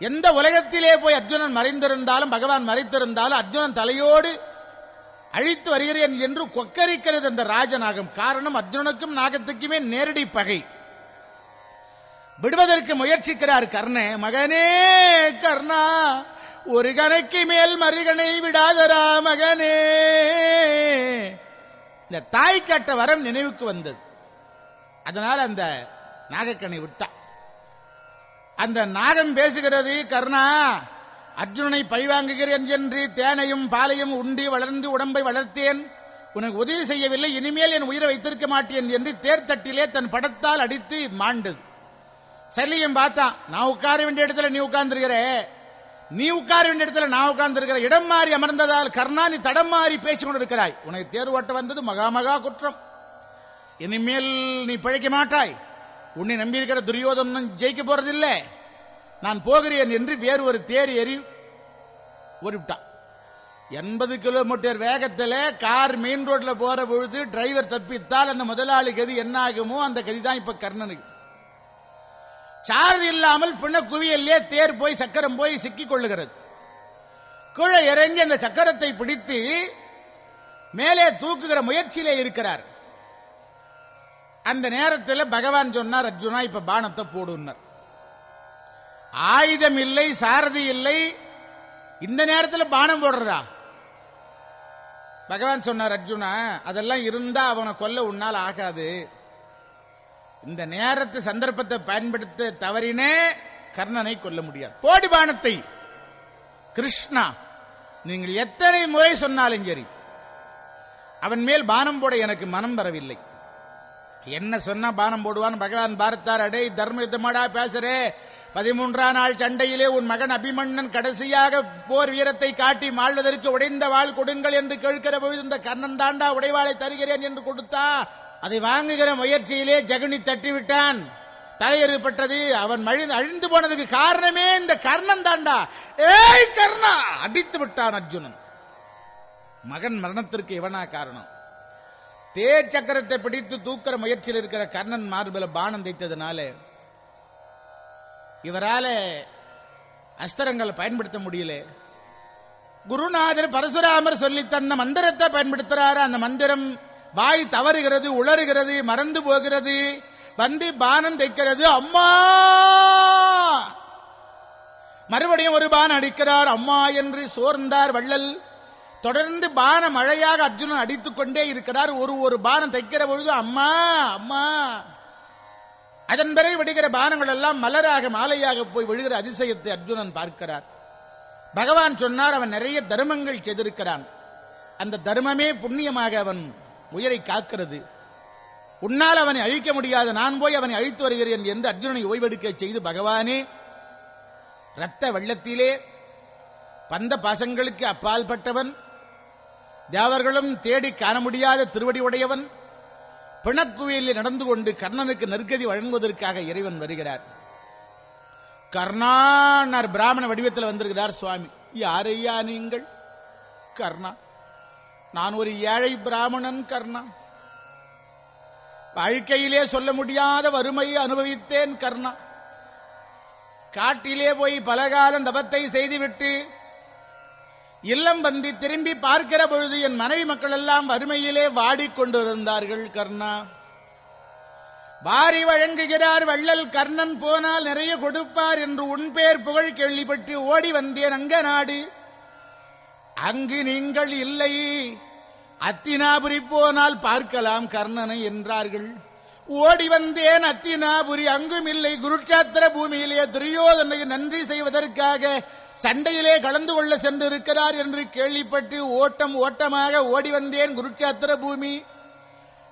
S1: எந்த உலகத்திலே போய் அர்ஜுனன் மறைந்திருந்தாலும் பகவான் மறைத்திருந்தாலும் அர்ஜுனன் தலையோடு அழித்து வருகிறேன் என்று கொக்கரிக்கிறது அந்த ராஜநாகம். காரணம் அர்ஜுனனுக்கும் நாகத்துக்குமே நேரடி பகை. விடுவதற்கு முயற்சிக்கிறார் கர்ண. மகனே கர்ணா ஒரு கணைக்கு மேல் மறுகணை விடாதரா மகனே. இந்த தாய் கட்ட வரம் நினைவுக்கு வந்தது. அதனால் அந்த நாகக்கணை விட்டா. அந்த நாகம் பேசுகிறது கர்ணா அர்ஜுனனை பழிவாங்குகிறேன் என்று தேனையும் பாலையும் உண்டி வளர்ந்து உடம்பை வளர்த்தேன். உனக்கு உதவி செய்யவில்லை இனிமேல் என் உயிரை வைத்திருக்க மாட்டேன் என்று தேர்தட்டிலே தன் படத்தால் அடித்து மாண்டது. சல்லியும் பார்த்தான் நான் உட்கார வேண்டிய இடத்துல நீ உட்கார்ந்துருக்கிற. நீ உட்கார வேண்டிய இடத்துல நான் உட்கார்ந்துருக்கிற. இடம் மாறி அமர்ந்ததால் கர்ணா நீ தடம் மாறி பேசிக் கொண்டிருக்கிறாய். உனக்கு தேர்வு ஓட்ட வந்தது மகா மகா குற்றம். இனிமேல் நீ பிழைக்க மாட்டாய். உன்னை நம்பியிருக்கிற துரியோதனன் ஜெயிக்க போறதில்லை. நான் போகிறேன் என்று வேறு ஒரு தேர் எறி ஓடிவிட்டான் எண்பது கிலோமீட்டர் வேகத்தில் கார் மெயின் ரோட்ல போற பொழுது டிரைவர் தப்பித்தால் அந்த முதலாளி கதி என்ன ஆகுமோ அந்த கதி தான் இப்ப கர்ணனுக்கு. சாரதி இல்லாமல் பின்ன குவியல்லே தேர் போய் சக்கரம் போய் சிக்கிக் கொள்ளுகிறது கீழே இறங்கி அந்த சக்கரத்தை பிடித்து மேலே தூக்குகிற முயற்சியிலே இருக்கிறார். அந்த நேரத்தில் பகவான் சொன்னார் அர்ஜுனா இப்ப பானத்தை போடுனர் ஆயுதம் இல்லை சாரதி இல்லை இந்த நேரத்தில் பானம் போடுறதா? பகவான் சொன்னார் அர்ஜுனா அதெல்லாம் இருந்தா அவனை கொல்ல உன்னால் ஆகாது. இந்த நேரத்து சந்தர்ப்பத்தை பயன்படுத்த தவறினே கர்ணனை கொல்ல முடியாது. போடி பானத்தை கிருஷ்ணா நீங்கள் எத்தனை முறை சொன்னாலும் சரி அவன் மேல் பானம் போட எனக்கு மனம் வரவில்லை. என்ன சொன்னா பானம் போடுவான்? பகவான் பார்த்தார் அடே தர்ம யுத்தமாடா பேசுறே. பதிமூன்றாம் நாள் சண்டையிலே உன் மகன் அபிமன்னன் கடைசியாக போர் வீரத்தை காட்டி மாழ்வதற்கு உடைந்த வாழ் கொடுங்கள் என்று கேட்கிற போது இந்த கர்ணன் தாண்டா உடைவாளை தருகிறேன் என்று கொடுத்தா அதை வாங்குகிற முயற்சியிலே ஜெகனி தட்டிவிட்டான். தலையெறிப்பட்டது அவன் மழிந்து அழிந்து போனதுக்கு காரணமே இந்த கர்ணன் தாண்டா. ஏய் கர்ணா! அடித்து விட்டான் அர்ஜுனன். மகன் மரணத்திற்கு இவனா காரணம். தேர் சக்கரத்தை பிடித்து தூக்கிற முயற்சியில் இருக்கிற கர்ணன் மார்பில பானம் தைத்ததுனால இவரால அஸ்திரங்களை பயன்படுத்த முடியல. குருநாதர் பரசுராமர் சொல்லி தந்த மந்திரத்தை பயன்படுத்துறாரு. அந்த மந்திரம் வாய் தவறுகிறது உளறுகிறது மறந்து போகிறது வந்து பானம் தைக்கிறது. அம்மா! மறுபடியும் ஒரு பானம் அடிக்கிறார். அம்மா என்று சோர்ந்தார் வள்ளல். தொடர்ந்து பான மழையாக அர்ஜுனன் அடித்துக் கொண்டே இருக்கிறார். ஒரு ஒரு பானம் தைக்கிற பொழுது அம்மா! அம்மா! அதன் பிறகு விடுகிற பானங்கள் எல்லாம் மலராக மாலையாக போய் விழுகிற அதிசயத்தை அர்ஜுனன் பார்க்கிறார். பகவான் சொன்னார் அவன் நிறைய தர்மங்கள் செய்திருக்கிறான் அந்த தர்மமே புண்ணியமாக அவன் உயிரை காக்கிறது. உன்னால் அவனை அழிக்க முடியாது. நான் போய் அவனை அழித்து வருகிறேன் என்று அர்ஜுனனை ஓய்வெடுக்க செய்து பகவானே ரத்த வெள்ளத்திலே பந்த பாசங்களுக்கு அப்பால் பட்டவன் தேவர்களும் தேடி காண முடியாத திருவடி உடையவன் பிணக்குவியலில் நடந்து கொண்டு கர்ணனுக்கு நெருக்கதி வழங்குவதற்காக இறைவன் வருகிறார். கர்ணானார் பிராமண வடிவத்தில் வந்திருக்கிறார் சுவாமி. யாரையா நீங்கள்? கர்ணா. நான் ஒரு ஏழை பிராமணன் கர்ணா. வாழ்க்கையிலே சொல்ல முடியாத வறுமையை அனுபவித்தேன் கர்ணா. காட்டிலே போய் பலகாலம் தபத்தை செய்துவிட்டு இல்லம் வந்து திரும்பி பார்க்கிற பொழுது என் மனைவி மக்கள் எல்லாம் வறுமையிலே வாடிக்கொண்டிருந்தார்கள் கர்ணா. வாரி வழங்குகிறார் வள்ளல் கர்ணன் போனால் நிறைய கொடுப்பார் என்று உன் பேர் புகழ் கேள்விப்பட்டு ஓடி வந்தேன் அங்க நாடு. அங்கு நீங்கள் இல்லை. அத்தினாபுரி போனால் பார்க்கலாம் கர்ணனை என்றார்கள். ஓடி வந்தேன் அத்தினாபுரி அங்கும் இல்லை. குருட்சாத்திர பூமியிலே துரியோதனை நன்றி செய்வதற்காக சண்டையிலே கலந்து கொள்ள சென்றிருக்கிறார் என்று கேள்விப்பட்டு ஓட்டம் ஓட்டமாக ஓடி வந்தேன் குருட்சாத்திர பூமி.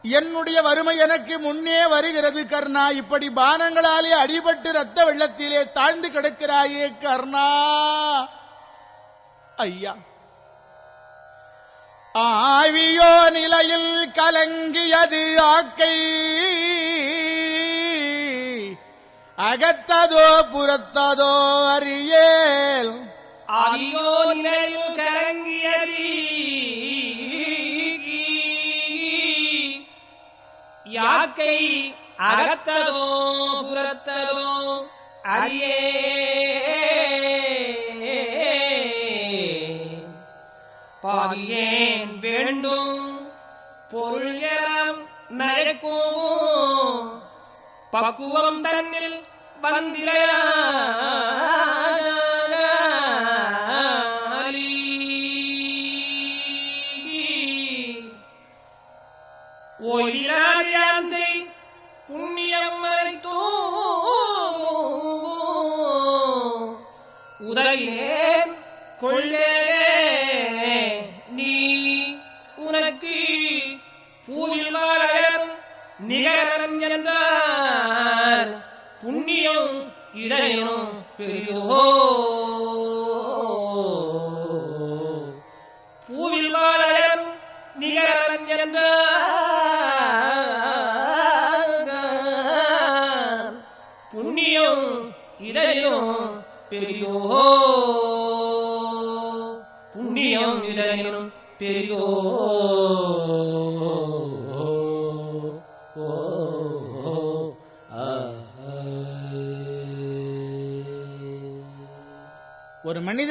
S1: என்னுடைய வறுமை எனக்கு முன்னே வருகிறது கர்ணா. இப்படி பானங்களாலே அடிபட்டு ரத்த வெள்ளத்திலே தாழ்ந்து கிடக்கிறாயே கர்ணா. ஐயா. ஆவியோ நிலையில் கலங்கியது ஆக்கை. அகத்ததோ புறத்ததோ அறியேல்.
S2: ஆவியோ நிலையில் கலங்கியது யாக்கை அகத்ததோ புறத்ததோ அறியே பாவியேன் வேண்டும். பொருள் எல்லாம் நயக்கும் பக்குவம் தன்னில் வந்திராலி ஓய்வினாதியான் செய் புண்ணியம் மறைத்தோ உதவினேன் கொள்ளே நிகரன் என்றார் புண்ணியம் இடையும் பெரியோ பூவில் வாழகன் நிகரன் என்றார் புண்ணியம் இடையும் பெரியோ புண்ணியம் இடையும் பெரியோ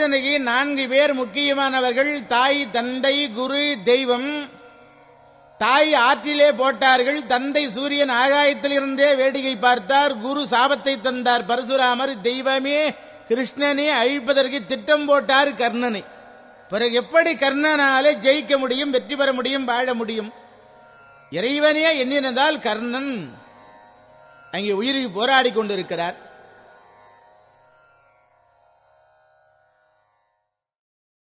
S1: மனிதனுக்கு நான்கு பேர் முக்கியமானவர்கள் தாய் தந்தை குரு தெய்வம். தாய் ஆற்றிலே போட்டார்கள். தந்தை சூரியன் ஆகாயத்திலிருந்தே வேடிக்கை பார்த்தார். குரு சாபத்தை தந்தார். பரசுராமர் தெய்வமே கிருஷ்ணனே அழிப்பதற்கு திட்டம் போட்டார் கர்ணனை. பிறகு எப்படி கர்ணனாலே ஜெயிக்க முடியும் வெற்றி பெற முடியும் வாழ முடியும்? இறைவனே எண்ணினதால் கர்ணன் அங்கே உயிருக்கு போராடி கொண்டிருக்கிறார்.